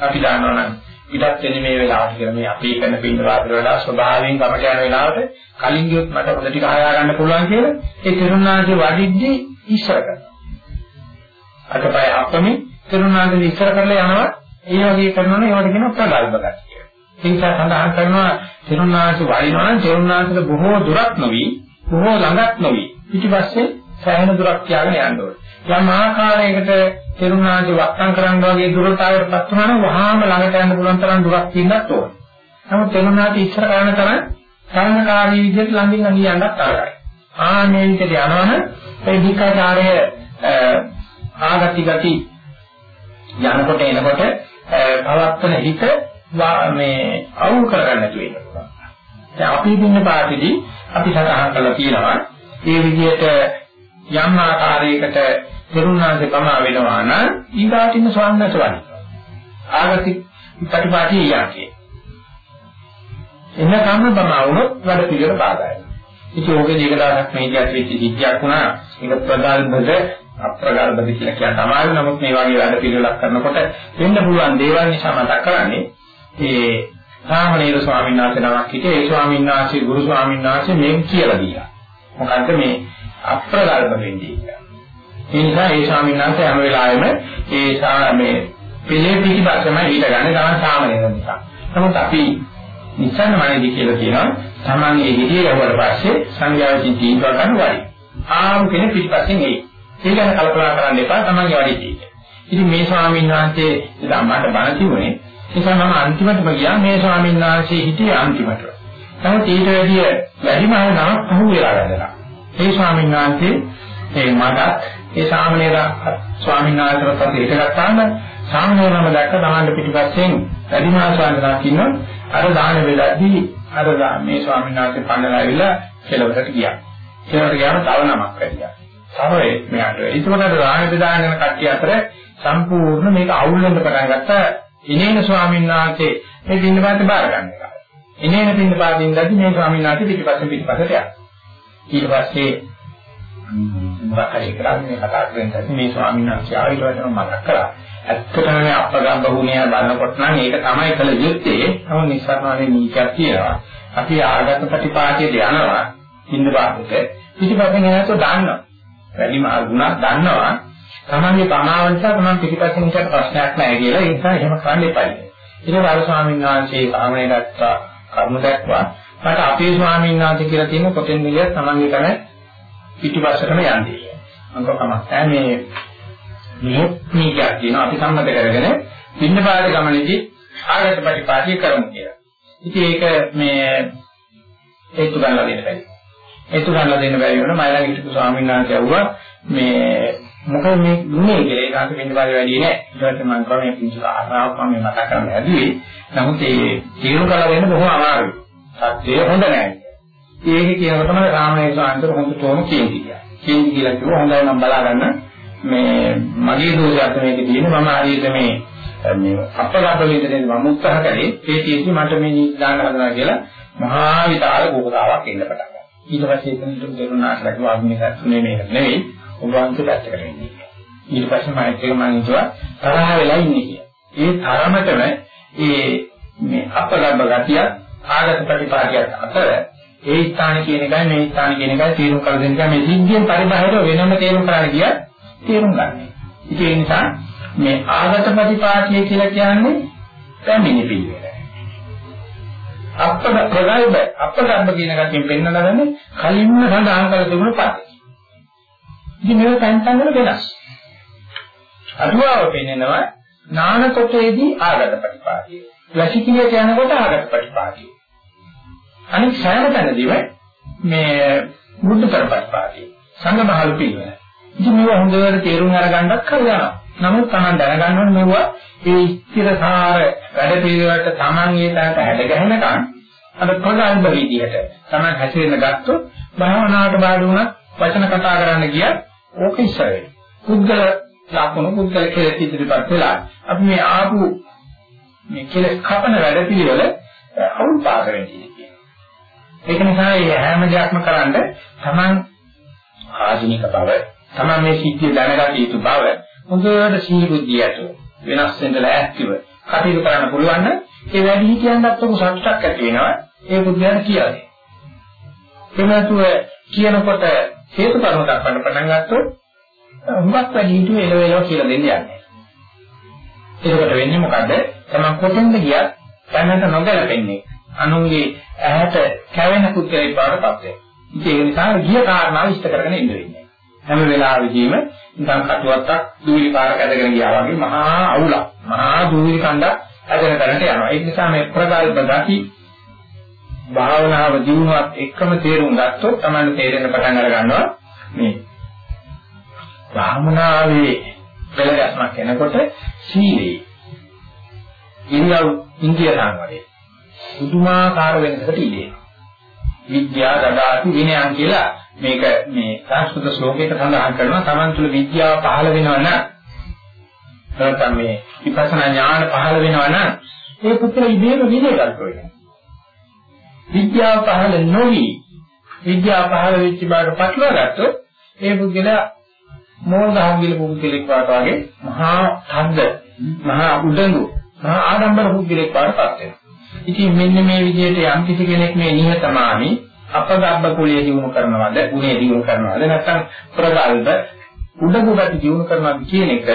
අපි දන්නවනම් පිටත් වෙන්නේ මේ වෙලාවට කියලා මේ අපි කරන පින්න වාදවල වඩා ස්වභාවයෙන් ගමට යන වෙලාවට කලින් ගියොත් මට හොඳ ටික හොයා ගන්න පුළුවන් කියලා ඒ තෙරුණාගේ වඩිද්දී ඉස්සර කරනවා. අතපය අපමි තෙරුණාගේ ඉස්සර කරලා යනවා ඒ වගේ කරනවනේ ඒවට කියනවා ප්‍රගල්භ ගතිය. ඒ නිසා සඳහන් කරනවා තෙරුණාගේ වඩිනවා නම් තෙරුණාගේ බොහෝ දුරක් නොවි බොහෝ ළඟක් නොවි ඊට සෑහෙන දුරක් තියාගෙන යන්න ඕනේ. යම් ආකාරයකට තෙරුණාගේ වත්තම් කරන්න වගේ දුරතාවයකටපත් වුණා නම් වහාම ළඟට යන්න පුළුවන් තරම් දුරක් තියෙන්නත් ඕනේ. නමුත් තෙරුණාට ඉස්සර කරන තරම් සාධනකාරී විදිහට ළඟින් ළඟින් යන්නත් තරයි. ආනේ විදිහට යනවනම් ඒ ධිකාචාරය ආගති ගති යනකොට එනකොට පවත්තන හිත මේ අවුල් කරගන්න නැතුව ඉන්න පුළුවන්. දැන් අපි දින්න පාටේදී අපි සඳහන් කරලා තියෙනවා මේ විදිහට යම් ආකාරයකට තෙරුණාගේ පමා වෙනවා නම් ඊගාටින් ස්වන්නට වඩි. ආගති ප්‍රතිපාටි යන්නේ. එන්න කම්ම පමා වුණොත් වැඩ පිළිවෙල බාධායි. ඉතින් ඕකේ දීක දාසක් මේ කියත් වෙච්ච සිද්ධියක් වුණා. ඒක ප්‍රගල්භද අප්‍රගල්භද කියලා කියන තමයි. නමුත් මේ වගේ වැඩ පිළිවෙලක් කරනකොට වෙන්න පුළුවන් දේවල් නිසා මතක් කරන්නේ ඒ සාමණේර ස්වාමීන් වහන්සේ නමක් හිටියේ ඒ ස්වාමීන් වහන්සේ ගුරු ස්වාමීන් වහන්සේ මේක කියලා දීලා. මොකද්ද මේ අප්‍රගල්භ වෙන්නේ කියලා. ඒ නිසා ඒ ස්වාමීන් වහන්සේ හැම වෙලාවෙම ඒ මේ පිළේ පිටිපස්සම ඊට ගන්න ගමන් සාමණේර නිසා. නමුත් අපි නිසන්න මනේදී කියලා කියනවා Taman ඒ හිතිය යවුවට පස්සේ සංඥාවෙන් තීන්දුව ගන්න වයි. ආම් කෙනෙක් පිටිපස්සෙන් එයි. ඒ ගැන කල්පනා කරන්න එපා තමන්ගේ වැඩේ ඉතින් මේ ස්වාමීන් වහන්සේ ඉතින් මට බණ කිව්වනේ නිසා මම අන්තිමටම ගියා මේ ස්වාමීන් වහන්සේ හිටියේ අන්තිමට. නමුත් ඊට වැඩිය වැඩිම නමක් පහු වෙලා ගන්නවා. ඒ ස්වාමීන් වහන්සේ ඒ මටත් ඒ සාමණේර ස්වාමීන් වහන්සේට පස්සේ හිටගත්තාම සාමණේරම දැක්ක තමන්ගේ පිටිපස්සෙන් වැඩිම ස්වාමීන් ඉන්නවා. අර දාන වේලාදී අර මේ ස්වාමීන් වහන්සේ පන්නලා ඇවිල්ලා කෙලවරට ගියා. කෙලවරට ගියාම තව නමක් වැඩියා. තව මෙයාට. ඒකවල දාන බෙදාගෙන කට්ටිය අතර සම්පූර්ණ මේක අවුල් වෙන්න පටන් ගත්තා. ඉනේන ස්වාමීන් වහන්සේ මේ පින්නපාතේ බාර ගන්න එක. ඉනේන පින්නපාතේ ඉඳලා මේ ස්වාමීන් වහන්සේ පිටිපස්සෙන් පිටිපස්සට යනවා. ඊට පස්සේ මොකක්ද කරන්නේ කතා කරන්නේ මේ ස්වාමීන් වහන්සේ ආවිල වචන මතක් කරා. ඇත්තටම මේ අපගම් බහුණිය බලනකොට නම් ඒක තමයි කළ යුත්තේ. නමුත් නිස්සාරණේ නීතියක් තියෙනවා. අපි ආගත ප්‍රතිපාටියට යනවා. පින්නපාතේට පිටිපස්සෙන් එනකොට දාන්නවා. වැඩිම අගුණක් දන්නවා. තමන්ගේ ප්‍රමාව නිසා තමන් පිටිපස්සෙන් හිටියට ප්‍රශ්නයක් නැහැ කියලා ඒ නිසා එහෙම කරන්න එපයි. ඊට පස්සේ ස්වාමීන් වහන්සේ කාමයේ දක්වා කර්ම දක්වා මට අපේ ස්වාමීන් වහන්සේ කියලා තියෙන කොටෙන් මිලිය තමන්ගේ තන පිටිපස්සටම යන්නේ. මම කමක් මේ නියොත්නිකයක් කියන අපි සම්මත කරගෙන පින්නපාත ගමනේදී ආගත ප්‍රතිපාටිය කරමු කියලා. ඉතින් ඒක මේ හේතු ගන්නලා දෙන්න බැරි. හේතු ගන්නලා දෙන්න බැරි වුණා මම ළඟ හිටපු ස්වාමීන් වහන්සේ ඇහුවා මේ මොකද මේ දුන්නේ කියලා ඒකට වෙන්න බාර වැඩි නෑ. ඊට පස්සේ මම කරන්නේ පිංචු ආරාවක් මම මතක් කරන්න හැදුවේ. නමුත් ඒ තීරු කල වෙන්න බොහොම අමාරුයි. සත්‍යය හොඳ නෑ. ඒක කියනකොට තමයි රාමයේ සාන්තර හොඳටම කියන්නේ. කියන්නේ කියලා කිව්ව හොඳයි නම් බලා ගන්න මේ මගේ දෝෂයක් මේක තියෙන්නේ මම හරියට මේ මේ අපගත වේදනේ මම උත්සාහ කරේ ඒ තියෙද්දි මට මේ දාන්න හදනවා කියලා මහා විතාල කෝපතාවක් එන්න පටන් ගත්තා. ඊට පස්සේ එතනට දෙරුණාට ලකුවා මේක මේක නෙවෙයි උන්වහන්සේ පැත්තකට වෙන්නේ. ඊට පස්සේ මම ඒක මම හිතුවා තරහ වෙලා ඉන්නේ කියලා. ඒ තරමටම ඒ මේ අපලබ්බ ගතිය ආගත ප්‍රතිපාදියක් අතර ඒ ස්ථාන කියන එකයි මේ ස්ථාන කියන එකයි තීරුම් කර දෙන්න මේ සිද්ධියෙන් පරිබාහිර වෙනම තීරුම් කරන්න ගියා තීරුම් ගන්න. ඒ නිසා මේ ආගත ප්‍රතිපාදිය කියලා කියන්නේ පැමිණි පිළිවෙල. අප්ප ප්‍රගල්බ අප්පගම්බ කියන කතියෙන් පෙන්නලා ගන්නේ කලින්ම සඳහන් කළ තිබුණු පදේ. ඉතින් මේක තැන් තැන් වල වෙනස්. අටුවාව පෙන්නනවා නාන කොටේදී ආගත ප්‍රතිපාදිය. වැසිකිළියට යනකොට ආගත ප්‍රතිපාදිය. අනිත් සෑම තැනදීම මේ බුද්ධ ප්‍රතිපාදිය. සංගමහලු පිළිවෙල. ඉතින් මේව හොඳට තේරුම් අරගන්නත් කරුණා. නමුත් Taman දැනගන්න ඕනේ මේවා ඒ ස්ථිරසාර වැඩ පිළිවෙලට Taman ඒ තැනට හැඩ ගැහෙනකන් අර ප්‍රගල්භ විදියට Taman හැසිරෙන්න ගත්තොත් භාවනාවට බාධා වුණත් වචන කතා කරන්න ගියත් ඕක ඉස්සරේ. පුද්ගල ලක්ෂණ පුද්ගල කෙලෙස් ඉදිරිපත් වෙලා අපි මේ ආපු මේ කෙලෙස් කපන වැඩ පිළිවෙල අවුල් පාස වෙන්නේ. ඒක නිසා මේ හැම දෙයක්ම කරන්න Taman ආධුනික බව, Taman මේ සිද්ධිය දැනගත යුතු බව, හොඳට සීල බුද්ධිය ඇතුව වෙනස් වෙන්න ලෑස්තිව කටයුතු කරන්න පුළුවන් නම් ඒ වැඩි හිතියන්වත් ඔක සතුටක් ඇති වෙනවා. ඒ බුද්ධියට කියන්නේ. එමෙතුව කියනකොට හේතු කර්ම දක්වන්න පටන් ගත්තොත් හුඟක් වැඩි හිතුවේ එලවෙලව කියලා දෙන්න යන්නේ. ඒකට වෙන්නේ මොකද? තමන් කොතෙන්ද ගියත් දැනට නොගැලපෙන්නේ. අනුන්ගේ ඇහැට කැවෙන පුද්ගලයෙක් බවට පත් වෙනවා. ඒක නිසා ගිය කාරණාව ඉෂ්ට කරගෙන ඉන්න වෙන්නේ. හැම වෙලාවෙදීම නිකන් කටුවත්තක් දූවිලි පාරක ඇදගෙන ගියා වගේ මහා අවුලක්. මහා දූවිලි කණ්ඩක් ඇදගෙන කරට යනවා. ඒ නිසා මේ ප්‍රගල්ප ගති භාවනාව දිනුවත් එක්කම තේරුම් ගත්තොත් තමයි තේරෙන්න පටන් අර ගන්නවා මේ භාවනාවේ පෙළගස්මක් එනකොට සීලේ. ඉන්දියාව ඉන්දියා සංවරේ පුදුමාකාර වෙනසකට ඉන්නේ. විද්‍යා දඩාති විනයන් කියලා මේක මේ සංස්කෘත ශ්ලෝකයක සඳහන් කරනවා. Taman තුල විද්‍යාව පහළ වෙනවා නම් නැත්නම් මේ විපස්සනා ඥාන පහළ වෙනවා නම් ඒ පුත්‍ර ඉබේම විනය ගන්න වෙනවා විද්‍යාව පහළ නොවි විද්‍යාව පහළ වෙච්ච බාට පටලවා ගත්තොත් ඒ පුද්ගලයා මෝහදහම් ගිල පුද්ගලෙක් වගේ මහා ඡන්ද මහා උඩඟු මහා ආඩම්බර පුද්ගලෙක් වඩපත් වෙනවා. ඉතින් මෙන්න මේ විදිහට යම් කිසි කෙනෙක් මේ නිහතමානී අපගබ්බ කුලිය දිනු කරනවද, ගුණය දිනු කරනවද නැත්නම් ප්‍රගල්ප උඩඟු ගති දිනු කරනවද කියන එක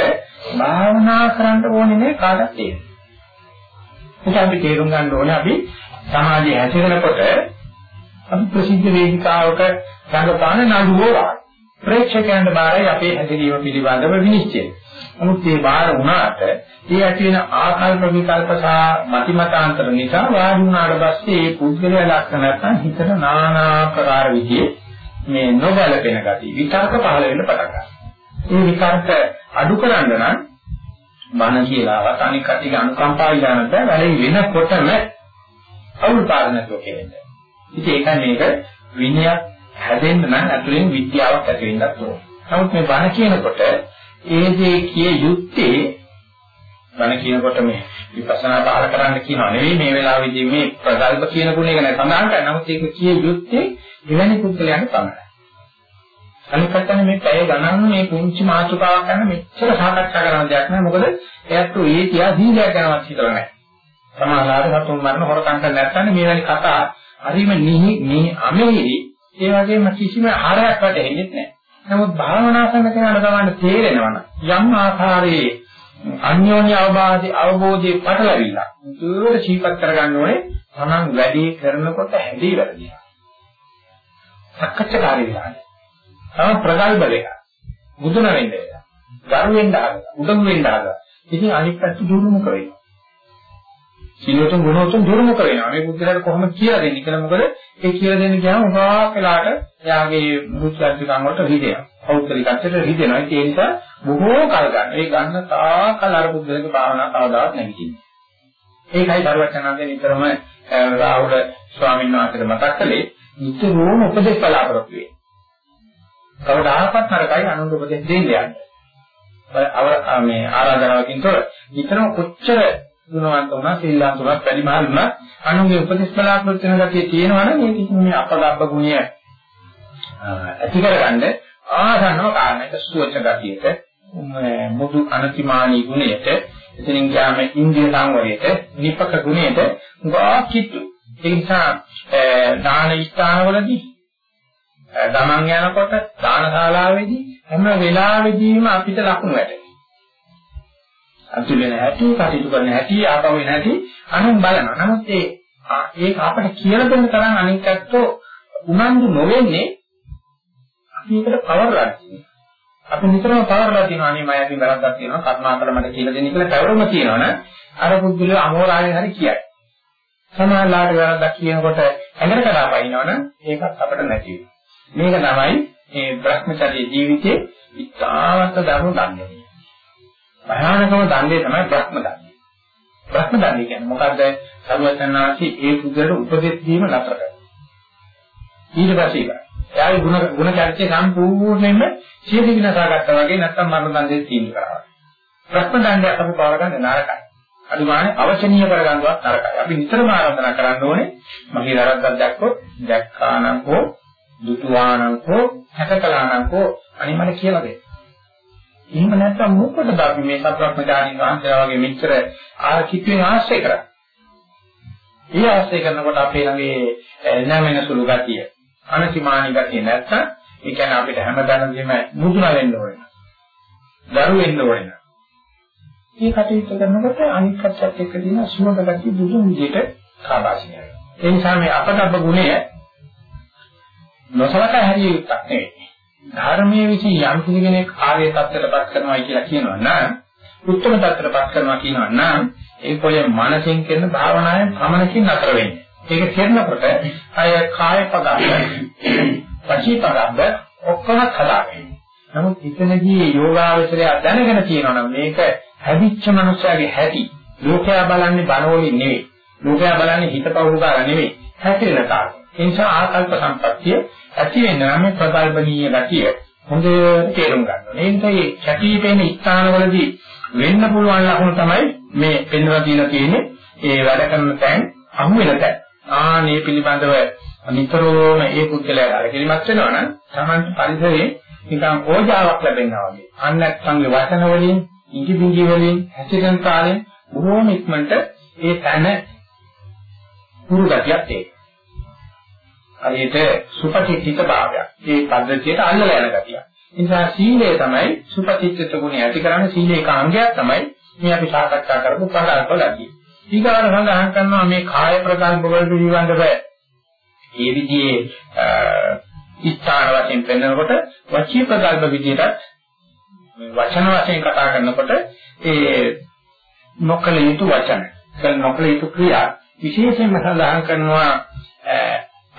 භාවනා කරන්න ඕනේ නේ කාටද ඒක. ඒක අපි තේරුම් ගන්න ඕනේ අපි සමාජයේ හැසිරෙනකොට අපි ප්‍රසිද්ධ වේදිකාවක රඟපාන නඩුවෝ වාගේ ප්‍රේක්ෂකයන්ට බාරයි අපේ හැසිරීම පිළිබඳව විනිශ්චය. නමුත් මේ බාර වුණාට ඒ ඇති වෙන ආකල්ප විකල්ප සහ මතිමතාන්තර නිසා වාඩි වුණාට පස්සේ මේ පුද්ගලයා ලක්ෂණ නැත්නම් හිතට নানা ආකාර විදිහේ මේ නොබලපෙන ගතිය විතර්ක පහළ වෙන්න පටන් ගන්නවා. මේ විතර්ක අඩු කරන්න නම් මන කියලාවත් අනික් කටිගේ අනුකම්පාව ඉල්ලන්නත් වැඩි වෙනකොටම අවුල් පාරණකෝ කියන්නේ. ඉතින් ඒකයි මේක විනයක් හැදෙන්න නම් ඇතුලෙන් විද්‍යාවක් ඇති වෙන්නත් ඕන. නමුත් මේ බණ කියනකොට ඒ දේ කිය යුත්තේ බණ කියනකොට මේ විපස්සනා බාල කරන්න කියනවා නෙවෙයි මේ වෙලාවේදී මේ ප්‍රගල්ප කියන ගුණය ගැන සඳහන් කරනවා. නමුත් ඒක කිය යුත්තේ එවැනි පුද්ගලයන්ට තමයි. අනිත් පැත්තෙන් මේ පැය ගණන් මේ පුංචි මාතෘකාවක් ගන්න මෙච්චර සාකච්ඡා කරන දෙයක් නෑ මොකද එයාට ඒ තියා දීලයක් ගැනවත් හිතලා නෑ. සමහරවිට සතුන් මරණ හොරකම් කරන්න නැත්නම් මේ වැනි කතා හරිම නිහි මේ අමෙහිදී ඒ වගේම කිසිම ආරයක් වැටෙන්නේ නැහැ. නමුත් භාවනා කරන කෙනාට ගමන්න තේරෙනවා යම් ආකාරයේ අන්‍යෝන්‍ය අවබෝධي අවබෝධයේ පටලවිල්ල. දුර ජීවත් කරගන්න ඕනේ තමන් වැඩි කරනකොට හැදී වැඩි. සක්කච්ඡාකාරී වෙනවා. තම ප්‍රගල්බ වෙක. මුදුන වෙන්නේ. ගරු වෙන්න ආග. උඩඟු වෙන්න ආග. ඉතින් අනිත් පැත්ත දුරුමුක වෙනවා. සීලතුන් ගුණෝතුන් දුරුමුක වෙනවා. මේ බුද්ධලාට කොහොමද කියලා දෙන්නේ කියලා මොකද ඒ කියලා දෙන්න ගියාම උගා වෙලාට එයාගේ මුචාර්ජකම් වලට හිදෙනවා. පෞද්ගලිකත්වයට හිදෙනවා. ඒ නිසා බොහෝ කල් ගන්න. ඒ ගන්න තාකල් අර බුද්ධලගේ භාවනා කවදාවත් නැගිටින්නේ. ඒකයි දරුවචනාන්දේ නිතරම රාහුල ස්වාමීන් වහන්සේට මතක් කළේ නිතරම උපදේශ බලාපොරොත්තු වෙන්නේ. කවදාහක්වත් නරකයි අනුන්ට උපදෙස් දෙන්න යන්නේ. අව මේ ආරාධනාවකින් තොර විතරම කොච්චර ගුණවන්ත වුණා සීලන්ත වුණා පරිමාල් වුණා අනුන්ගේ උපදෙස් බලාපොරොත්තු වෙන ගතිය තියෙනවනම් මේ කිසිම මේ අපගබ්බ ගුණය ඇති කරගන්න ආසන්නව කාරණයක සුවච ගතියට මුදු අනතිමානී ගුණයට එතනින් ගියාම ඉන්දිය සංවරයට නිපක ගුණයට ගා කිතු ඒ නිසා දාන ස්ථානවලදී ගමන් යනකොට දානශාලාවේදී හැම වෙලාවෙදීම අපිට ලකුණු වැටෙනවා. අතුල් වෙන හැටි, කටයුතු කරන හැටි, ආපහු වෙන හැටි අනුන් බලනවා. නමුත් ඒ ඒක අපිට කියලා දෙන්න තරම් අනික් ඇත්තෝ උනන්දු නොවෙන්නේ අපි ඒකට පවර්ලා තියෙනවා. අපි නිතරම පවර්ලා තියෙනවා අනේ මම යකින් වැරද්දක් තියෙනවා කර්මාන්තර මට කියලා දෙන්න කියලා පැවරුම තියෙනවනේ අර පුද්ගලයා අමෝරායෙන් හරි කියයි. සමාජලාට වැරද්දක් කියනකොට ඇඟට කලාපයින්නවනේ ඒකත් අපිට නැති වෙනවා. මේක තමයි මේ Brahmacharya ජීවිතයේ ඉතාමත් දරුණු දන්නේ. භයානකම දන්නේ තමයි බ්‍රහ්ම දන්නේ. බ්‍රහ්ම දන්නේ කියන්නේ මොකද්ද? සර්වඥාන්සේ ඒ පුදුරට උපදෙස් දීම නතර කරනවා. ඊට පස්සේ ඉවරයි. එයාගේ ಗುಣ ಗುಣ චර්චය සම්පූර්ණයෙන්ම සියදි විනාශා ගත්තා වගේ නැත්තම් මරණ දණ්ඩේ තීන්දුව කරනවා. බ්‍රහ්ම දණ්ඩය අපු පාර ගන්න නරකයි. අනිවාර්ය අවචනීය කරගන්නවත් නරකයි. අපි නිතරම ආරාධනා කරන්න ඕනේ මගේ වැරද්දක් දැක්කොත් දැක්කානම් හෝ දුතුවානංකෝ හැකකලානංකෝ අනේ මට කියලා දෙන්න. එහෙම නැත්නම් මොකටද අපි මේ සත්‍වඥාණන් වහන්සේලා වගේ මෙච්චර ආකිත්වෙන් ආශ්‍රය කරන්නේ? ඒ ආශ්‍රය කරනකොට අපේ ළඟේ නැමෙන සුළු ගතිය, අනතිමානී ගතිය නැත්නම් ඒ කියන්නේ අපිට හැමදාම මුදුන වෙන්න ඕනේ. දරු වෙන්න ඕනේ. මේ කටයුතු කරනකොට අනිත් පැත්තත් එක්ක තියෙන සුමද ගතිය දුරු විදිහට කාබාසිනය. ඒ නිසා මේ අපතබ්බ ගුණය නොසලකා හැරිය යුක්තක් නෙවෙයි. ධර්මයේ විසින් යම් කිසි කෙනෙක් ආර්ය தත්ත්වයටපත් කරනවා කියලා කියනවා නම් උත්තර தත්ත්වයටපත් කරනවා කියනවා නම් ඒ කොය මනසින් කරන භාවනාවෙන් පමණකින් අතර වෙන්නේ. ඒක කරනකොට අය කාය පදන්න, පචී පදන්න ඔක්කොම හදාගන්න. නමුත් එතනදී යෝගාවචරය දැනගෙන කියනවා නම් මේක හැදිච්ච මනුස්සයාගේ හැටි. ලෝකයා බලන්නේ බනෝලින් නෙවෙයි. ලෝකයා බලන්නේ හිත පවුරු ගන්න නෙවෙයි. හැටෙන කාර්ය. ඒ නිසා ආකල්ප සම්පත්තිය ඇති වෙන නම් ප්‍රකල්පනීය ගතිය හොඳට තේරුම් ගන්න ඕනේ. ඒ නිසා මේ කැටීපෙන ස්ථානවලදී වෙන්න පුළුවන් ලකුණු තමයි මේ පෙන්වලා දීලා තියෙන්නේ. ඒ වැඩ කරන තැන් අහු වෙන තැන්. ආනේ පිළිබඳව නිතරම ඒ පුද්ගලයා අරගෙලිමත් වෙනවා නම් Taman පරිසරයේ නිකන් ඕජාවක් ලැබෙනවා වගේ. අන්න නැත්නම්ගේ වචන වලින්, ඉඟි බිඟි වලින්, හැසිරෙන කාලෙන් බොහෝම ඉක්මනට ඒ තන පුරු ගතියක් තියෙනවා. හරියට සුපතිත්ථිත භාවයක්. ඒ පද්ධතියට අල්ලලා යන ගතිය. ඒ නිසා සීලය තමයි සුපතිත්ථිත ගුණය ඇති කරන්නේ සීලේ එක අංගයක් තමයි මේ අපි සාකච්ඡා කරපු ප්‍රකාරක ගතිය. ඊගාර සඳහන් කරනවා මේ කාය ප්‍රකල්ප වල පිළිබඳව ඒ විදිහේ ස්ථාන වශයෙන් පෙන්වනකොට වචී ප්‍රකල්ප විදිහට වචන වශයෙන් කතා කරනකොට ඒ නොකල යුතු වචන, කල නොකල යුතු ක්‍රියා විශේෂයෙන්ම සඳහන් කරනවා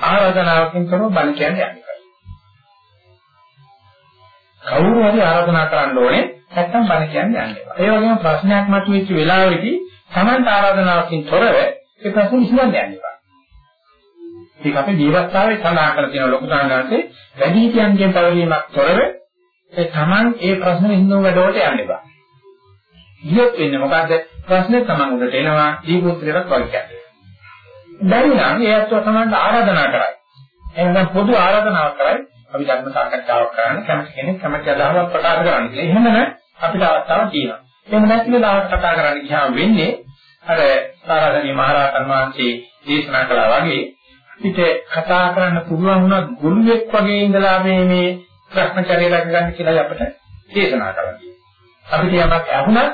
ආරාධනාවකින් කරන බණ කියන්නේ යන්නේ. කවුරු හරි ආරාධනා කරන්න ඕනේ නැත්තම් බණ කියන්නේ යන්නේ. ඒ වගේම ප්‍රශ්නයක් මතුවෙච්ච වෙලාවෙදී Tamanta ආරාධනාවකින් තොරව ඒ ප්‍රශ්නේ විසඳන්න යන්නේ. ඒක අපේ ජීවත්තාවේ සඳහන් කර තියෙන ලොකු තාංගාන්සේ වැඩි හිතියන්ගෙන් පැවරීමක් තොරව ඒ Taman ඒ ප්‍රශ්නේ හින්දුව වැඩවලට යන්න එපා. ගියොත් වෙන්නේ මොකද්ද? ප්‍රශ්නේ Taman උඩට එනවා දීපුත්‍රයට වගේ කියන්නේ. බැරි නම් ඒ අත්ව Tamanට ආරාධනා කරයි. එහෙනම් පොදු ආරාධනාවක් කරයි. අපි ධර්ම සාකච්ඡාවක් කරන්න කැමති කෙනෙක් කැමති අදහසක් ප්‍රකාශ කරන්න කියලා. එහෙම නම් අපිට අවස්ථාවක් තියෙනවා. එහෙම නැති වෙලාවට කතා කරන්න ගියාම වෙන්නේ අර සාරාධනී මහරහතන් වහන්සේ දේශනා කළා වගේ අපිට කතා කරන්න පුළුවන් වුණා ගුරුවෙක් වගේ ඉඳලා මේ මේ ප්‍රශ්නචර්ය රැකගන්න කියලා අපිට දේශනා කරන්නේ. අපිට යමක් අහුණා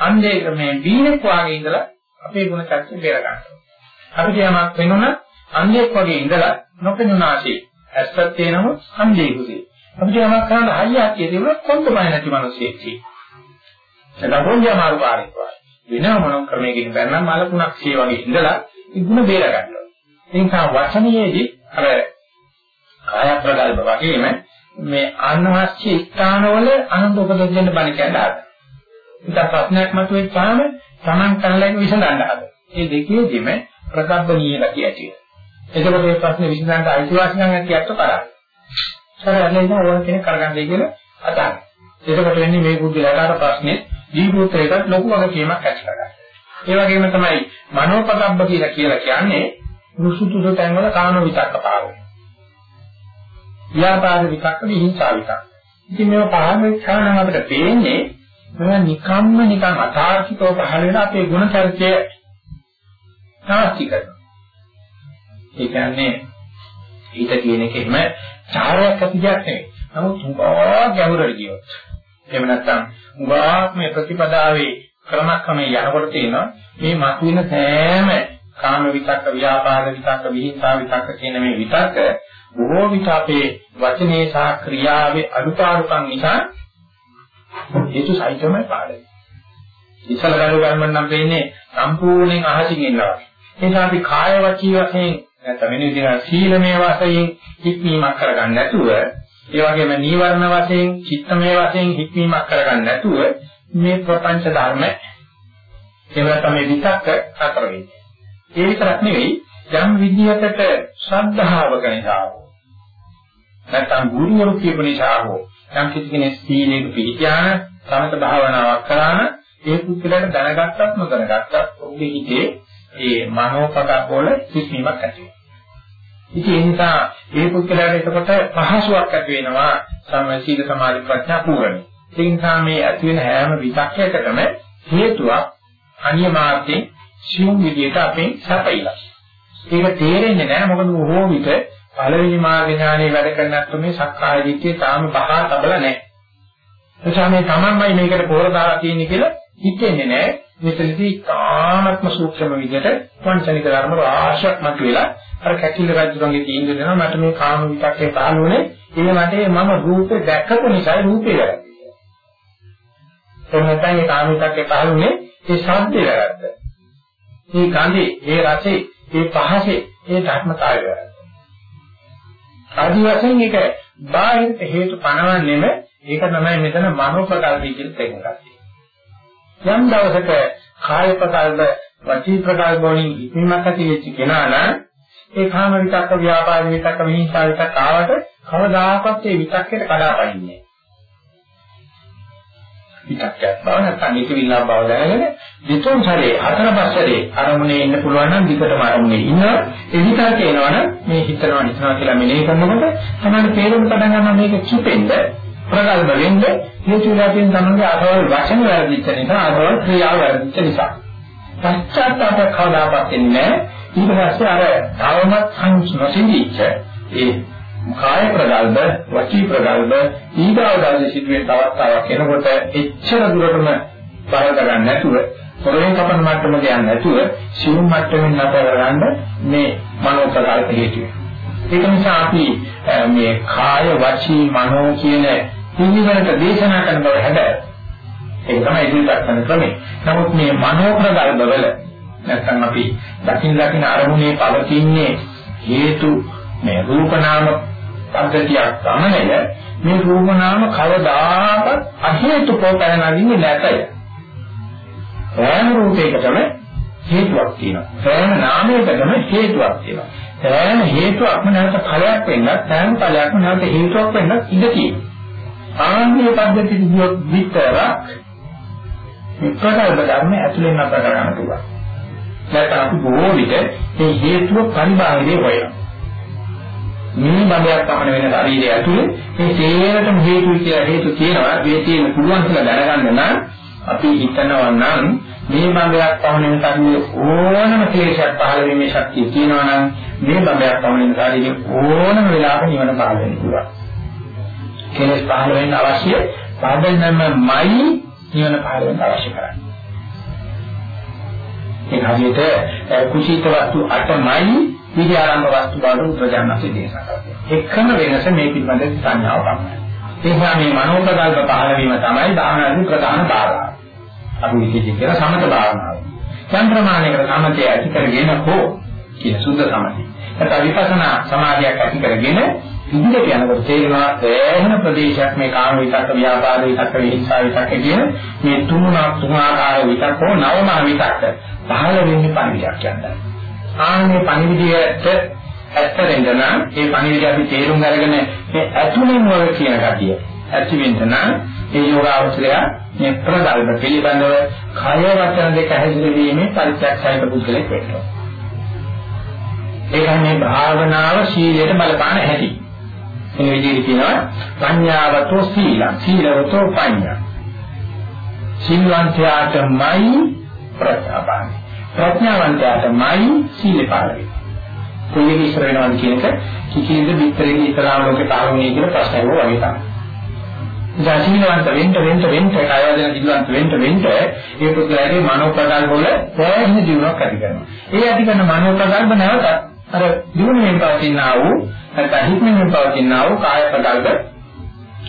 අන්නේ මේ බීනෙක් වගේ ඉඳලා අපේ ගුණ චර්ච බේර ගන්නවා. අපිට යමක් වෙනුණා අන්නේක් වගේ ඉඳලා නොපෙනුනාසේ ඇත්තක් තේනම අන්නේකුසේ. අපිට යමක් කරන්න හයියක් තියෙනවා කොන්ත බය නැති මිනිස්සෙක් තියෙනවා. එතන පොන්ජා මාරු කාර්යයක් වගේ. වෙනම මොන ක්‍රමයකින් බැන්නම් මලකුණක් සිය වගේ ඉඳලා ඉක්ුණ බේර ගන්නවා. ඒ නිසා වචනයේදී අර කාය ප්‍රගල්භ වගේම මේ අනවශ්‍ය ස්ථානවල අනන්ත උපදෙස් දෙන්න බණ කියන්නේ ආද. ඉතින් ප්‍රශ්නයක් මතුවෙච්චාම Taman කනලෙන් විසඳන්න ආද. මේ දෙකේදීම ප්‍රකබ්බනීය ගතිය ඇති වෙනවා. එතකොට මේ ප්‍රශ්නේ විසඳන්න අයිතිවාසිකම් ඇතිවට කරා. සරලව ඕන කෙනෙක් කරගන්නයි කියලා අදහන. එතකොට වෙන්නේ මේ බුද්ධිලාට අර ප්‍රශ්නේ ජීවිතයකට ලොකු වගකීමක් ඇති කරගන්න. ඒ වගේම තමයි මනෝපකබ්බ කියලා කියලා කියන්නේ රුසුතුසු තැන්වල කාම විතක්ක පාරයි. ව්‍යාපාද විතක්ක විහිංසා විතක්ක. ඉතින් මේව පහම විචාරණ අපිට පේන්නේ මේවා නිකම්ම නිකන් අතාර්කිකව පහළ වෙන අපේ ගුණ චරිතය නාස්ති කරනවා. ඒ කියන්නේ හිත කියන එක එහෙම චාරයක් අපි කියන්නේ. නමුත් උගා ගැඹුරට ගියොත් එහෙම නැත්නම් උගා මේ ප්‍රතිපදාවේ ක්‍රමක්‍රමයේ යනකොට තියෙනවා මේ මතුවෙන සෑම කාම විතක්ක ව්‍යාපාද විතක්ක විහිංසා විතක්ක කියන මේ විතක්ක බොහෝ විට අපේ වචනේ සහ ක්‍රියාවේ අනුපාරුකම් නිසා හේතු සහිතවම පාඩේ. ඉස්සල ගලු ගන්න නම් වෙන්නේ සම්පූර්ණයෙන් අහසින් ඉන්නවා. ඒ නිසා අපි කාය වචී වශයෙන් නැත්නම් වෙන විදිහට සීලමය වශයෙන් හික්මීමක් කරගන්න නැතුව ඒ වගේම නීවරණ වශයෙන් චිත්තමය වශයෙන් හික්මීමක් කරගන්න නැතුව මේ ප්‍රපංච ධර්ම ඒවල තමයි විතක්ක අතර වෙන්නේ. ඒ විතරක් නෙවෙයි යම් විදිහකට ශ්‍රද්ධාවක නිසා හෝ නැත්නම් ගුරුවරු කියපු නිසා හෝ යම් කිසි කෙනෙක් සීලයක පිළිපියාන සමත භාවනාවක් කරාන ඒ පුද්ගලයාට දැනගත්තත් නොදැනගත්තත් ඔහුගේ හිතේ ඒ මනෝපක වල සිස්මීමක් ඇති වෙනවා. ඉතින් ඒ නිසා ඒ පුද්ගලයාට එතකොට පහසුවක් ඇති වෙනවා සම්මසීල සමාධි ප්‍රඥා පූර්ණයි. ඒ නිසා මේ ඇති වෙන හැම විචක්කයකටම හේතුවක් අනියමාර්ථයෙන් සියුම් විදියට අපෙන් සැපයිලා. ඒක තේරෙන්නේ නැහැ මොකද බොහෝ විට පළවෙනි මාර්ග ඥානයේ වැඩ කරනත් මේ සක්කාය දිට්ඨිය තාම බහා තබලා නැහැ. එතකොට මේ තමන්මයි මේකට පොර දාලා තියෙන්නේ කියලා හිතෙන්නේ නැහැ. මෙතනදී තාමත්ම සූක්ෂම විදිහට වංචනික ධර්ම රාශියක් මතුවෙලා අර කැකිල රජුගේ තීන්දුව දෙනවා මට මේ කාම විතක්කේ පහළුනේ ඒ මට මම රූපේ දැක්කපු නිසා රූපේ වැරදි. එහෙනම් නැත්නම් ඒ කාම විතක්කේ පහළුනේ ඒ ශබ්දේ වැරද්ද. මේ ගඳේ, ඒ රසේ, ඒ පහසේ, ඒ ධර්මතාවය වැරද්ද. ආදි වශයෙන් ඒක බාහිර හේතු පනවන්නෙම ඒක තමයි මෙතන මනෝපකල්පී කියලා තේරුම් ගන්න. යම් දවසක කාය ප්‍රකල්ප වචී ප්‍රකල්ප වලින් ඉක්මනට ඇති වෙච්ච කෙනා නම් ඒ කාම විතක්ක ව්‍යාපාද විතක්ක විහිංසා විතක්ක ආවට කවදාකවත් ඒ විතක්කයට කඩාපනින්නේ විතක්කයක් බව නැත්නම් නිකවිල්ලා බව දැනගෙන දෙතුන් සැරේ හතර පහ සැරේ අරමුණේ ඉන්න පුළුවන් නම් විකටම අරමුණේ ඉන්නවා. ඒ විතක්ක එනවනම් මේ හිතනවා හිතනවා කියලා මෙනෙහි කරනකොට තමයි තේරුම් පටන් ගන්න මේක කිපෙන්න ප්‍රගල්භ වෙන්න හේතු වෙලා තියෙන තමන්ගේ අසවල් වචන වැරදිච්ච නිසා අසවල් ක්‍රියාව වැරදිච්ච නිසා පශ්චාත්තාප කවදාපත් වෙන්නේ ඊට පස්සේ අර තවමත් සංස්නසින්දිච්ච ඒ කාය ප්‍රගල්භ වචී ප්‍රගල්භ ඊගාව දාසේ සිදුවේ තවස්තාවක් එනකොට එච්චර දුරටම බල ගන්න නැතුව පොරෙන් කපන මට්ටමට යන්නේ නැතුව සිවුම් මට්ටමින් නැතර කරගන්න මේ මනෝ ප්‍රගල්භ හේතුව. ඒක නිසා අපි මේ කාය වචී මනෝ කියන පිළිවෙලට දේශනා කරන බව හැබැයි ඒක තමයි ඉදිරියට කරන ක්‍රමය. නමුත් මේ මනෝ ප්‍රගල්භවල නැත්නම් අපි දකින් දකින් අරමුණේ පවතින්නේ හේතු මේ රූප නාම පද්ධතියක් තමයි මේ රූප නාම කවදාකවත් අහේතුකව පැනනගින්නේ නැතය. සෑම රූපයකටම හේතුවක් තියෙනවා. සෑම නාමයකටම හේතුවක් තියෙනවා. සෑම හේතුවක්ම නැවත ඵලයක් වෙන්නත් සෑම ඵලයක්ම නැවත හේතුවක් වෙන්නත් ඉඩ තියෙනවා. ආන්ගේ පද්ධතිය දියොත් විතරක් විකල්ප ධර්ම ඇතුලෙන් අප කරගන්න පුළුවන්. නැත්නම් අපි බොහෝ විට මේ හේතුව පරිබාහිරේ හොයනවා. මේ බඹයක් පමණ වෙන ශරීරය ඇතුලේ මේ සේරටම හේතු කියලා හේතු තියෙනවා මේ තියෙන පුළුවන් කියලා දැනගන්න නම් අපි හිතනවා නම් මේ බඹයක් පමණ වෙන ශරීරයේ ඕනම ක්ලේශයක් පහළ වීමේ ශක්තිය තියෙනවා නම් මේ බඹයක් පමණ වෙන ශරීරයේ ඕනම වෙලාවක නිවන පහළ වෙන්න පුළුවන්. කෙලෙස් පහළ වෙන්න අවශ්‍ය පදනමයි නිවන පහළ වෙන්න අවශ්‍ය කරන්නේ. ඒ හරියට කුසීත වස්තු 8මයි විද්‍යාරම්භ වස්තු බව උපජානසේ දේශනා කරනවා. එකම වෙනස මේ පිළිබඳ සංඥාව තමයි. ඒ නිසා මේ මනෝපදල්ප පහළ වීම තමයි ධානයේ ප්‍රධාන බාධා. අපි විශේෂයෙන් කියන සමත භාවනාව. යම් ප්‍රමාණයකට සමතය ඇති කරගෙන හෝ කියන සුද්ධ සමතය. නැත්නම් විපස්සනා සමාධියක් ඇති කරගෙන ඉදිරියට යනකොට තේරෙනවා සෑහෙන ප්‍රදේශයක් මේ කාම විතක්ක ව්‍යාපාද විතක්ක විහිංසා විතක්ක කියන මේ තුනක් තුන ආකාර විතක්ක හෝ නවම විතක්ක පහළ වෙන්නේ පරිවියක් යනවා. ආන්නේ පණිවිඩයට ඇත්තෙන්ද නම් ඒ පණිවිඩය අපි තේරුම් අරගෙන මේ ඇතුළෙන් වල කියන කතිය ඇති වෙන්න නම් ඒ යෝගාවචරය මේ ප්‍රගල්ප පිළිබඳව කය වචන දෙක හැදිරීමේ පරිත්‍යාගයක පුද්ගලෙක් වෙනවා. ඒකයි මේ භාවනාව සීලයට බලපාන හැටි. මේ විදිහට කියනවා පඤ්ඤාවතෝ සීල සීලවතෝ පඤ්ඤා. සීලවන්තයාටමයි ප්‍රත්‍යාපාරයි. ප්‍රඥාවන්තයාටමයි සීල පාරයි. කොහේ ඉස්සර වෙනවද කියන එක කිසිඳ විතරේ ඉස්සරහම ලෝකේ තාරුණිය කියන ප්‍රශ්නය වගේ තමයි. ජාතිනවන්ත වෙන්න වෙන්න වෙන්න කායවදන දිගුවන්ත වෙන්න වෙන්න ඒ පුද්ගලයාගේ මනෝ ප්‍රකල්ප වල සෑහෙන දියුණුවක් ඇති කරනවා. ඒ ඇති කරන මනෝ ප්‍රකල්ප නැවත අර දියුණුවෙන් පවතිනා වූ නැත්නම් හික්මෙන් පවතිනා වූ කාය ප්‍රකල්ප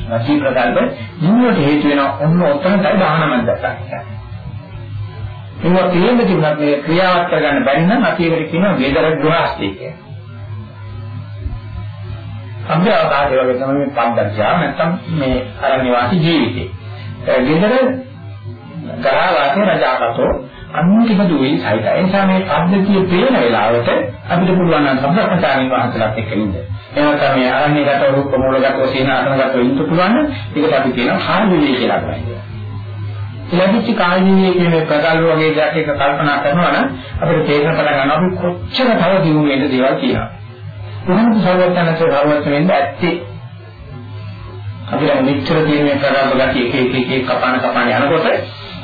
වචී ප්‍රකල්ප දියුණුවට හේතු වෙන ඔන්න ඔතනයි දානමත් දැක්කා. ඒවා තේරෙන්න තිබුණත් මේ ක්‍රියාවත් කරගන්න බැරි නම් අපි ඒකට කියනවා වේදර ගෘහස්ථී කියලා. අභ්‍යාපාරය වගේ තමයි මේ පද්ධතිය නැත්තම් මේ අරණ්‍ය වාසී ජීවිතේ. වේදර ගරාවාසේ රජාකතෝ අන්තිම දුවේ සහිතයි. ඒ නිසා මේ පද්ධතිය පේන වෙලාවට අපිට පුළුවන් නම් සම්ප්‍රදායින් වහන්සේලාත් එක්ක ඉන්න. එහෙම තමයි අරණ්‍යගත රූප මූලගත සීනාසනගත ඉන්න පුළුවන්. ඒකට අපි කියනවා හාල්විලි කියලා කියනවා. ලැබිච්ච කායිනේ කියන ප්‍රකල්ප වගේ දෙයක් එක කල්පනා කරනවා නම් අපිට තේරෙන පටන් ගන්නවා අපි කොච්චර තව දිනු වෙන්න දේවල් කියනවා. කොහොමද සර්වඥාන්සේ සර්වඥ වෙන්න ඇත්තේ? අපිට මෙච්චර තියෙන මේ ප්‍රකල්ප ගැටි එක එක එක එක කපාන කපාන යනකොට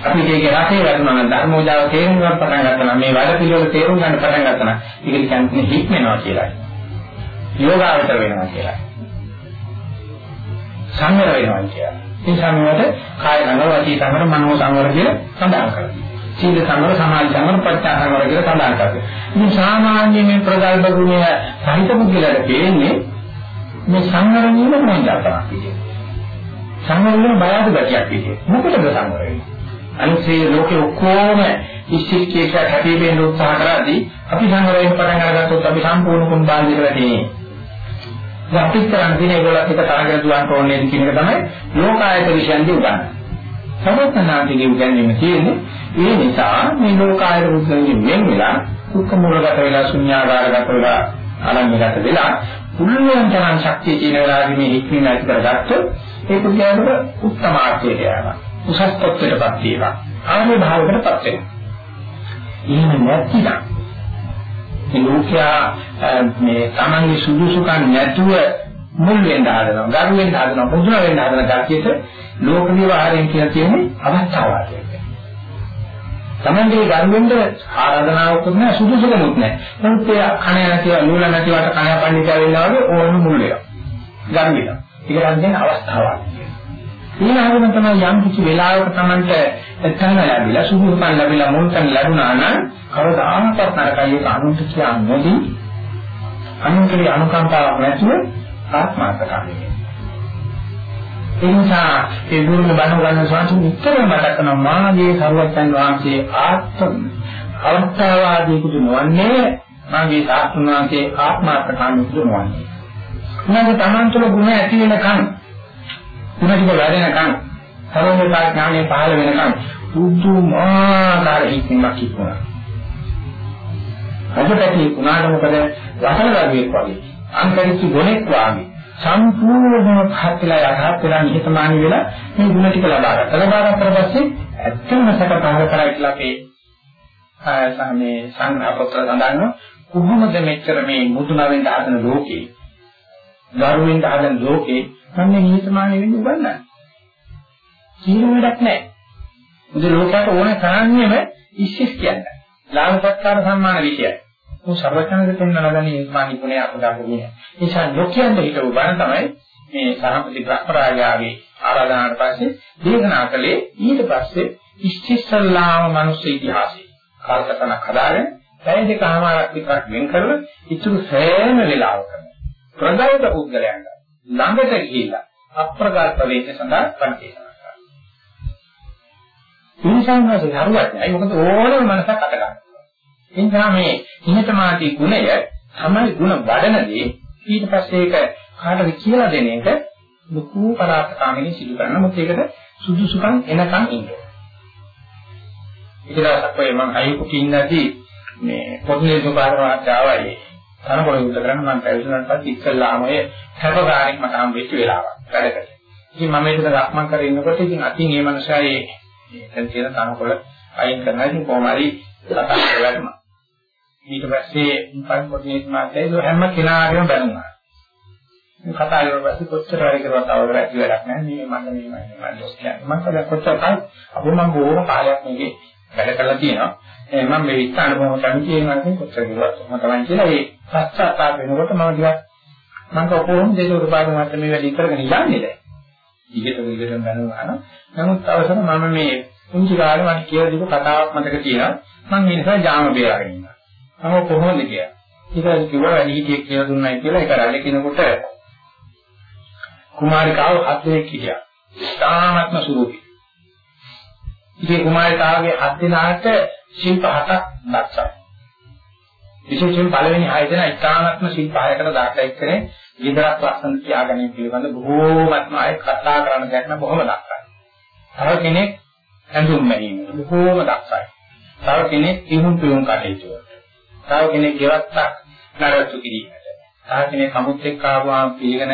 අපි මේකේ රටේ වැඩනවා නම් ධර්මෝජාව තේරුම් ගන්න පටන් ගත්තා නම් මේ වැඩ පිළිවෙල තේරුම් ගන්න පටන් ගත්තා නම් ඒක කියන්නේ හික්මනවා කියලා. යෝගාවතර වෙනවා කියලා. සංවර වෙනවා කියලා. ඒ සමයට කාය සංවර, වාචී සංවර, මනෝ සංවර කියලා සඳහන් කරනවා. සීල සංවර, සමාධි සංවර, ප්‍රඥා සංවර කියලා සඳහන් කරනවා. මේ සාමාන්‍ය මේ ප්‍රගල්භ ගුණය සහිත පුද්ගලයාට දෙන්නේ මේ සංවර වීම මොනවාද කියන්නේ. සංවර වීම බයද ගතියක් කියන්නේ. මොකටද සංවර වෙන්නේ? අනිත්‍ය ලෝකේ ඔක්කොම ඉස්සික්කේක හැපිපෙන්න උත්සාහ කරද්දී අපි සංවර වෙන්න පටන් අරගත්තොත් අපි සම්පූර්ණ කුම්භාගයට වැටෙන්නේ. අපිට කරන්න තියෙන ඒගොල්ලත් එක තරගට දුවන්න ඕනේ කියන එක තමයි ලෝකායත විශ්යන්දී උගන්වන්නේ. සමතනාන්තිගේ උගන්වීම තියෙන්නේ ඒ නිසා මේ ලෝකායත මුද්‍රණයෙන් වෙන් වෙලා දුක්ඛ මූලගත වෙලා ශුන්‍යාකාරගත වෙලා අනන්‍යගත වෙලා පුළුවන් තරම් ශක්තිය තියෙන වෙලාවෙදී මේ හික්මීම ඇති කරගත්තොත් ඒ පුද්ගලයාට උත්තමාර්ථයට යනවා. උසස් තත්ත්වයටපත් වෙනවා. ආර්ය භාවයකටපත් වෙනවා. එහෙම නැතිනම් මේ ලෝකයා මේ Tamange සුදුසුකම් නැතුව මුල් වෙන්න හදනවා, ගරු වෙන්න හදනවා, පුදුම වෙන්න හදන කතියට ලෝක විවහාරයෙන් කියලා කියන්නේ අවස්ථාවක්. Tamange ගරු වෙන්න ආරාධනාවක් නැහැ, සුදුසුකමක් නැහැ. නමුත් ඒ කණ නැතිව, නූල නැතිවට කණ පණිවිඩය වෙනවා වගේ ඕනම මුල් වෙනවා. ගරු වෙනවා. ඒක නම් අවස්ථාවක්. ඊළඟට තමයි යම් කිසි වෙලාවක Tamanට එතන ලැබිලා සුදුසුකම් ලැබිලා මුල්තන් ලැබුණා නම් කවදාකවත් නරකයි ඒක අනුන්ට කියන්නේ අනුන්ගේ අනුකම්පාවක් නැතුව ආත්මාර්ථකාමී වෙනවා. ඒ නිසා ඒ ගුරුන් බණ ගන්න සාසු උත්තර මතක කරන මාගේ සර්වඥන් වහන්සේ ආත්ම අවස්ථාවාදීකුට නොවන්නේ මාගේ සාස්ත්‍රණ වහන්සේ ආත්මාර්ථකාමීකුට නොවන්නේ. උනාගේ තමන් තුළ ගුණ ඇති වෙනකන් ගුණ ටික වැඩෙනකන් සර්වඥතා ඥානය පහළ වෙනකන් පුදුමාකාර හික්මක් ඉක්මනවා. රජපති කුණාට මොකද වසලගාවියෙක් වගේ අන්තරික්ෂ ගොනෙක් වගේ සම්පූර්ණයෙන්ම පහත්ලා යහපත් වෙලා නිහතමානී වෙලා මේ ගුණ ටික ලබා ගත්තා. ලබා ගත්තා පස්සේ ඇත්තම සකපහල කරා කියලා අපේ මේ සංඝපොත්‍ර සඳහන් කොහොමද මෙච්චර මේ මුදුනවෙන් හදන ලෝකේ දරුවෙන් හදන ලෝකේ මම නිහතමානී වෙන්න උගන්නන්නේ. කීර වැඩක් නැහැ. මුද ලෝකයට ඕන කාරණේම ඉස්සිස් කියන්නේ. ලාභ සත්කාර සම්මාන විෂයයි. ਉਹ සර්වඥන්ගේ පෙන්වලා ගන්නේ නිර්මාණ ගුණය අපදාගන්නේ. ඒ නිසා නොකියන්න හිටව බණ තමයි මේ සාහපති බ්‍රහ්මරාජාගේ ආරාධනාවට පස්සේ දේශනා කළේ ඊට පස්සේ ඉස්තිස්සල්ලාම මනුස්ස ඉතිහාසය. කාලකතනක් හදාගෙන පැය දෙකමාරක් විතරක් වෙන් කරලා ඉතුරු සෑම වෙලාවකම ප්‍රගල්ප පුද්ගලයන්ට ළඟට ගිහිලා අප්‍රගල්ප වේද සඳහා පන්තිසනා කරනවා. ඉන්සාවන්සේ හරුවත්යි මොකද ඕනම මනසක් අත ගන්නවා. එනිසා මේ හිතමාදී ගුණය තමයි ගුණ වඩනදී ඊට පස්සේ ඒක කාටද කියලා දෙන එක ලොකු පරාපකාමිනී සිදු කරන මොකද ඒකට සුදුසුකම් එනකන් ඉන්නවා. ඊටාසක් වෙයි මම අයිකුටි ඉන්නදී මේ පොදුනේ සුපාරවත් ආවයි තනකොළ යුද්ධ කරන්න මම පැවිදුණාට පස්සේ ඉස්සල්ලාම ඔය හැපගාරෙක් මට හම්බෙච්ච වෙලාවක් වැඩකට. ඉතින් මම ඒක රක්මන් කරගෙන ඉන්නකොට ඉතින් අතින් මේ මනුස්සයා ඒ දැන් තියෙන තනකොළ අයින් කරනවා ඉතින් කොහොම හරි කතා කරලා ඊට පස්සේ පරිපෝෂණයේ මාතේ හැම කෙනාගේම බැලුණා. මේ කතා කරලා පස්සේ කොච්චර හරි කරුවත් අවුල ඇති වැඩක් නැහැ. මේ මම මේ මම දොස් කියන්නේ. මම කතා කොච්චර කල් අපෝ මම බොහොම කාලයක් මේකේ වැඩ කරලා තියෙනවා. Eh, මම මේ විස්තර බොහොම කැමති වෙනවා නම් කොච්චර කිව්වත් මම තමයි කියලා ඒ පස්සාතාප වෙනකොට මම ටිකක් මම කොහොමද දෙක උපාද මාත්‍ර මේ වැඩි කරගෙන යන්නේ දැන්. ඊගෙට ඊගෙට බැලුවා නම් නමුත් අවසන මම මේ පුංචි කාලේ මට කියලා දීපු කතාවක් මතක තියෙනවා. මම ඒ නිසා ජාම බේරගෙන ඉන්නවා. මම කොහොමද කියලා. ඊට කිව්වා වැඩි හිටියෙක් කියලා දුන්නයි කියලා ඒක රැළේ කිනකොට කුමාරිකාව හත් දෙනෙක් හිටියා. තාමත්ම සුරූපී. ඉතින් කුමාරිකාවගේ හත් දෙනාට ශිල්ප හතක් දක්ෂයි. විශේෂයෙන් පළවෙනි හය දෙනා ඉතාමත්ම ශිල්ප හයකට දාලා එක්කනේ විදරක් ලස්සන තියාගැනීම පිළිබඳ බොහෝමත්ම අය කතා කරන ගැන බොහොම දක්ෂයි. තව කෙනෙක් ඇඳුම් මැනීම බොහෝම දක්ෂයි. තව කෙනෙක් ඉහුම් පියුම් කටයුතු වලට. තව කෙනෙක් ගෙවත්තක් නඩත්තු කිරීමට. තව කෙනෙක් සමුත් එක්ක ආවම පිළිගෙන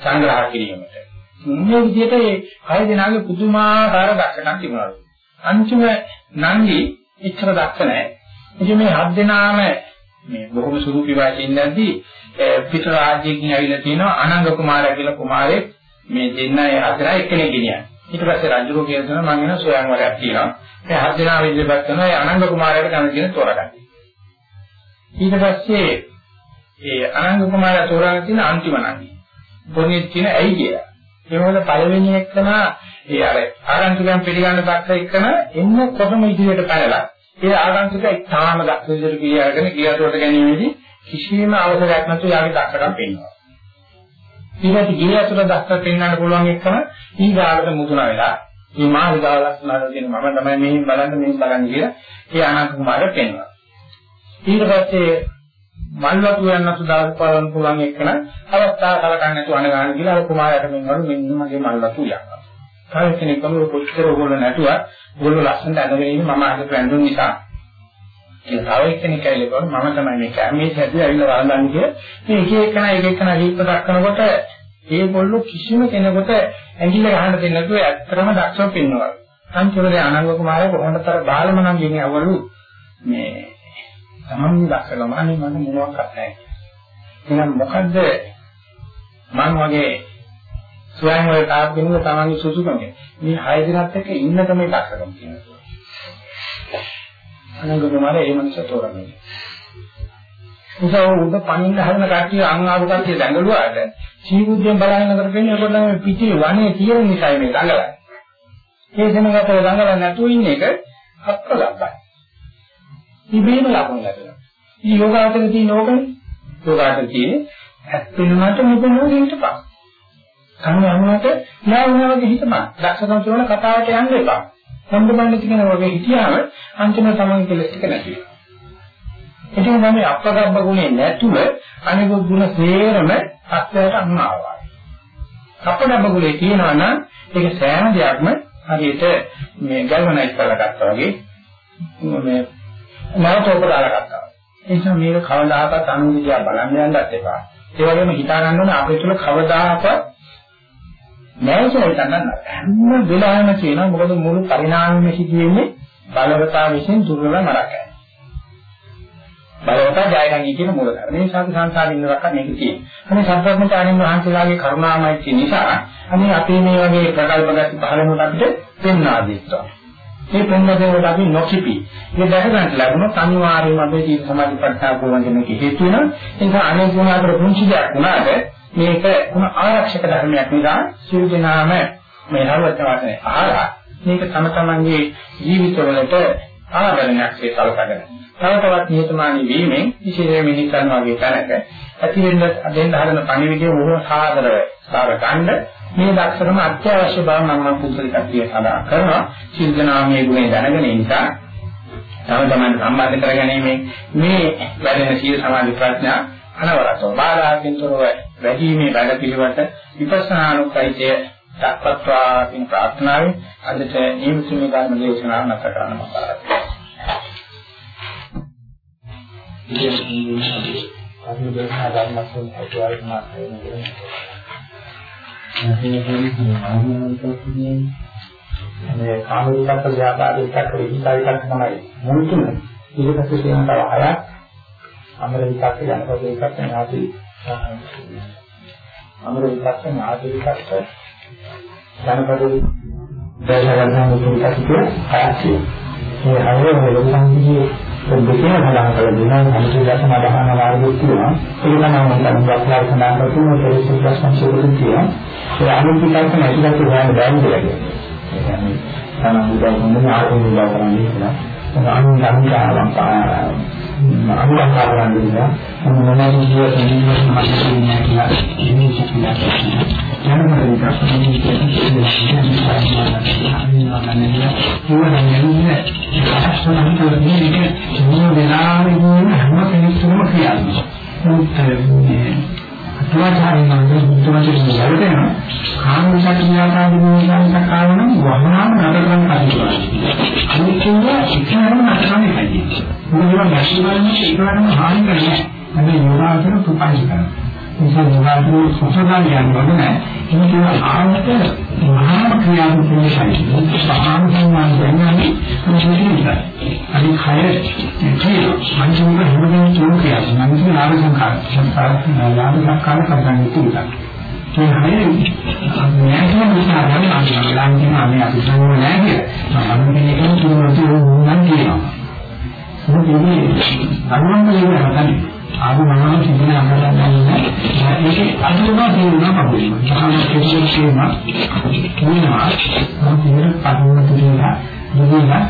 සංග්‍රහ කිරීමට. මේ විදිහට මේ හය දෙනාගේ පුදුමාකාර දක්ෂකම් තිබුණා. අන්තිම නංගි එච්චර දක්ෂ නැහැ. ඉතින් මේ හත් දෙනාම මේ බොහොම සුරුපි වාචින් නැද්දී පිට රාජ්‍යකින් ඇවිල්ලා තිනවා අනංග කුමාරයා කියලා කුමාරයෙක් මේ දෙන්න ඒ හතර එක්කෙනෙක් ගෙනියන. ඊට පස්සේ රජුගේ කියන මම වෙන සොයන්වරයක් තියෙනවා. මේ හත් දෙනා විදිහට කරනවා ඒ අනංග කුමාරයාට ගන්න කියන තෝරගන්න. ඊට පස්සේ ඒ අනංග කුමාරයා තෝරාගෙන තියෙන අන්තිම නංගි. පොණියෙත් කියන ඇයි කියලා. ඒ මොකද පළවෙනි එකන ඒ අර ආගන්තුකයන් පිළිගන්න දක්ෂ එකන එන්න කොතම ඉදිරියට පැනලා ඒ ආගන්තුක ඉතාම දක්ෂ විදිහට පිළිඅරගෙන ගියතොට ගැනීමේදී කිසිම අවසරයක් නැතුව යාගේ දක්ෂකම් පෙන්වනවා. ඊට ගියතොට දක්ෂ පෙන්වන්න පුළුවන් එකම ඊගාකට මුතුන වෙලා මේ මාළිගාව ලක්ෂණ කියන මම තමයි මෙහින් බලන්න මෙහින් බලන්න කියලා ඒ අනන්ත කුමාරට පෙන්වනවා. ඊට පස්සේ මල්වතු යන්නත් දාස් පාලන පුළුවන් එක්කන අවස්ථාව කලකන්නේ නැතුව අන ගන්න කියලා අර කුමාරයාට මෙන්නවලු මෙන්න මගේ මල්වතු යනවා. තව කෙනෙක් කම කොච්චර ඕගොල්ලෝ නැතුව ඕගොල්ලෝ ලස්සනට අඳගෙන ඉන්නේ මම අද වැඳුන් නිසා. ඒ තව එක්කෙනෙක් ඇවිල්ලා මම තමයි මේ කැමේ හැදුවේ ඇවිල්ලා වළඳන්නේ කියලා. මේ එක එකන එක එකන දීප දක්වනකොට ඒගොල්ලෝ කිසිම කෙනෙකුට ඇඟිල්ල ගහන්න දෙන්නේ නැතුව ඇත්තටම දක්ෂව පින්නවා. සංකේතයේ අනංග කුමාරයා කොහොමදතර බාලමනම් කියන්නේ අවලු මේ තමන් දක්කලම අනේ මම මොනවක් නැහැ. එහෙනම් මොකද්ද මම වගේ ස්වයං වල තාක් දෙනුව තමන්ගේ සුසුකම මේ හය දිනක් එක්ක ඉන්න තමයි දක්කලම කියනවා. අනංගකුමාර ඒ මනස තෝරන්නේ. උසාව උඩ පණින්න හදන කට්ටිය අං ආපු කට්ටිය දඟලුවාට සීබුද්ධියෙන් බලන්න කරපෙන්නේ ඒගොල්ලෝ පිටේ වනේ තියෙන නිසා මේ දඟලන්නේ. ඒ දෙනකට දඟලන්නේ නැතුව ඉන්න එක අප්‍රලබ්බයි. ඉබේම ලකුණු ලැබෙනවා. මේ යෝගාවචරයේ තියෙන ඕකනේ. යෝගාට තියෙන්නේ ඇස් පිළිමකට මෙතන හිටපන්. කන යනකොට නෑ වුණා වගේ හිතපන්. දක්ෂකම් කියන කතාවට යන්න එපා. සම්බන්ධ කියන වගේ හිතියාම අන්තිම තමන් කෙලස් ටික නැති වෙනවා. ඉතින් තමයි අපගබ්බ ගුණේ නැතුව අනිකුත් ගුණ සේරම අත්යට අන්නාවා. අපගබ්බ ගුණේ කියනවා නම් ඒක සෑම දෙයක්ම හරියට මේ ගැල්වනයිස් කරලා ගත්තා වගේ මේ නැවත උපදාලා ගත්තා. ඒ නිසා මේක කවදාකවත් අනුවිද්‍යාව බලන්න යන්නත් එපා. ඒ වගේම හිතා ගන්න ඕනේ අපේ තුල කවදාකවත් නැහැ කියලා හිතන්න හැම වෙලාවෙම කියනවා මොකද මුළු පරිණාමයේ සිදුවෙන්නේ බලවතා විසින් දුර්වල නරකයි. බලවතා ජයගන්නේ කියන මූල ධර්ම. මේ සාධි සංසාරින් ඉන්නවක් මේක තියෙනවා. අනේ සම්ප්‍රඥාචාර්යන් වහන්සේලාගේ කරුණාමයි නිසා අනේ අපේ මේ වගේ ප්‍රකල්ප ගැති පහළ වුණත් අපිට පෙන්වා දෙත්වා. මේ පෙන්වදේවට අපි නොකිපි. මේ දැක ගන්න ලැබුණොත් අනිවාර්යයෙන්ම අපේ ජීවිත සමාධි ප්‍රඥා පූර්ණකමක හේතු වෙනවා. ඒ නිසා අනේ ගුණාතර පුංචි දෙයක් වුණාට මේක ගුණ ආරක්ෂක ධර්මයක් නිසා සියලු දෙනාම මේ හරවත් වාසනේ ආහාර මේක තම තමන්ගේ ජීවිතවලට ආදරණයක් සේ සලකගෙන තව තවත් නිහතමානී වීමෙන් විශේෂයෙන් මිනිස්සුන් වගේ තැනක ඇති වෙන්න දෙන්න හදන පණිවිඩය බොහෝ සාදරව සාර ගන්න මේ දක්ෂකම අත්‍යවශ්‍ය බව මම පුදුලිකත්වයේ සඳහන් කරනවා. සිද්ධානාමයේ ගුණය දැනගෙන නිසා තම තමන් සම්බන්ධ කරගැනීමේ මේ වැඩෙන සීල සමාධි ප්‍රඥා අනවරතව බාධාකින්තරව වැඩිීමේ වැඩ පිළිවෙත විපස්සනානුකයිතය දක්වත්වා කියන ප්‍රාර්ථනාවෙන් අදට නියමිත මේ ධර්ම දේශනාව නැවත කරන්න මම බලාපොරොත්තු මේ කාම විතක්ක ව්‍යාපාද විතක්ක විචාර විතක්ක තමයි මුල් තුන. ඊට පස්සේ තියෙන තව හයක් අමර විතක්ක ජනපද විතක්ක නාති අමර විතක්ක නාති විතක්ක ජනපද දේශගන්න මුතු විතක්ක හයක්. මේ හයම ලොකු සංකීර්ණ දෙකම සඳහන් කරලා දෙනවා අනිත්‍යදර්ශන අදහන මාර්ගයක් තියෙනවා ඒක තමයි මම හිතන්නේ. වස්ලාව සඳහන් කරපු පොලිස් ප්‍රශ්න සූත්‍රයේ තියෙනවා. ඒ අනිත්‍යදර්ශන ඇතුළත හොයන්න බැරි දෙයක් ඒ කියන්නේ තමයි උදව් කරන ආරෝපණ උදව් කරන්නේ කියලා. අනු ලංකාවක් අනුලංකා කරන්නේ මොනවද කියන කෙනෙක් මතකන්නේ කියලා ඉන්නේ කියලා කියනවා යනකොට ප්‍රශ්නේ කියන්නේ හැම කෙනෙකුම කියන්නේ අත්වාචාරයෙන් නම් බුද්ධමතුන් යවදෙන කාම විචක්‍රියාකාරී මොනවාක් කාරණම් වහනාම නඩකම් කරනවා. අනිත් ඒවා ඉක්මනටම නැත්නම් හැදෙන්නේ. මොනවා නැතිවම ඒකවලම හානි කරන්නේ. හැබැයි යෝගාචර පුපංච කරනවා. නිසා යෝගාචර සසදාන යනවා නෑ. ඒක ආවට මහා ක්‍රියාවක් කියන්නේ සාහන සම්මාන දෙන්නේ මොකද අනිත් කය කියන මංජුම හැමදේම තුන් ක්‍රියාවක්. මංජුම නාම සංකාර. සංකාර නාම සංකාර කරගන්න පුළුවන්. ඒ හැම නෑම නිසා නම් අපි ළඟින් අපි අපි සංගම නෑ කියලා. මම මේකෙන් තුනක් තුනක් කියනවා. මොකද අනුන්ගේ හදන්නේ ආදි මනෝම සිදුන අහලන්නේ ඒකේ අදුම තේරුණා පබුලින්. සාහන කෙනෙක් කියනවා කියනවා මම ඉතින් පදින්න කියලා දුන්නා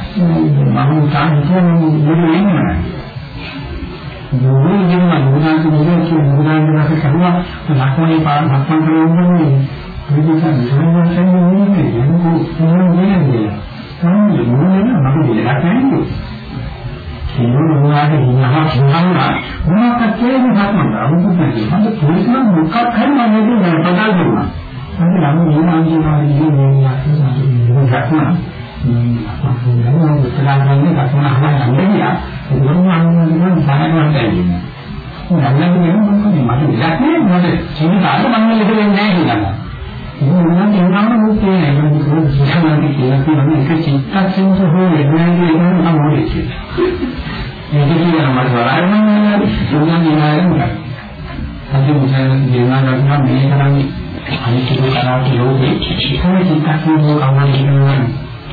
මම තාම හිතන්නේ මොන්නේ නෑ. දුන්නේ නම් දුනාට මොකද කියන දුනාට රස කරුවා ලක්මනේ පාර හත්මන් කරන්නේ විදිහට දුන්නා කියන්නේ නෙමෙයි. ඒක මොන්නේ නේද? සම්මු මොන්නේ නෑ මම දෙයක් නෑ. සියලුමාගේ ඉන්නවා කියනවා මොනවද කියන්නේ හත්මන් අමුතුයි මම පොලිසියෙන් මොකක් හරි මම නේද පදල් දුන්නා මම නම් නියමන් කියනවා කියන්නේ මේ අසුසු හත්මන් මම නම් උත්තරාන්නේ හත්මන් අහන්න ගියා ඒක මම අනුමත සාහනවත් දෙන්නේ නන්නන්නේ මොකද මට විලක් නේ මොකද ජීවිතාල මම මෙහෙ වෙන්නේ නැහැ කියලා මොනවද එනම මුත්තේ නේද මොකද සිතාමන්ති කියලා කියන එක චිත්තක්ෂණ හෝ වෙන්නේ නැහැ මොකද මේක කියන මට වරායම දුන්නා නේද අද මුසෙන් දේවා ගන්නවා මේ තරම් අනිත්‍ය කරාට ලෝකේ එකම චිත්තක්ෂණය කවදාද කියනවා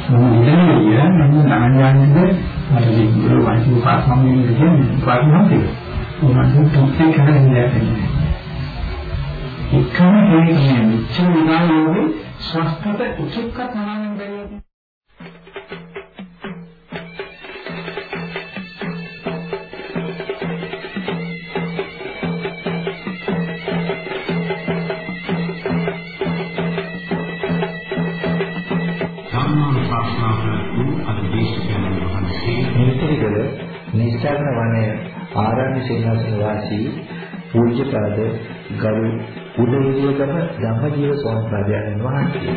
මම ඉන්නේ මම නාමයන්ද මට මේ වයිසු පාස්මම් නෙමෙයි කියන්නේ පාස්මම් තියෙනවා මම තුන්සේ කරන්නේ එකම හේතුව මෙච්චර විනාඩියේ ස්වස්ථත උචිත තනන්න වූ අධිදේශකයන් වහන්සේ නිතරගල නිස්සාරණ වනය ආරණ්‍ය සේනාසන වාසී පූජ්‍යපාද ගරු උදේවියගම ධම්මජීව ස්වාමීන් වහන්සේ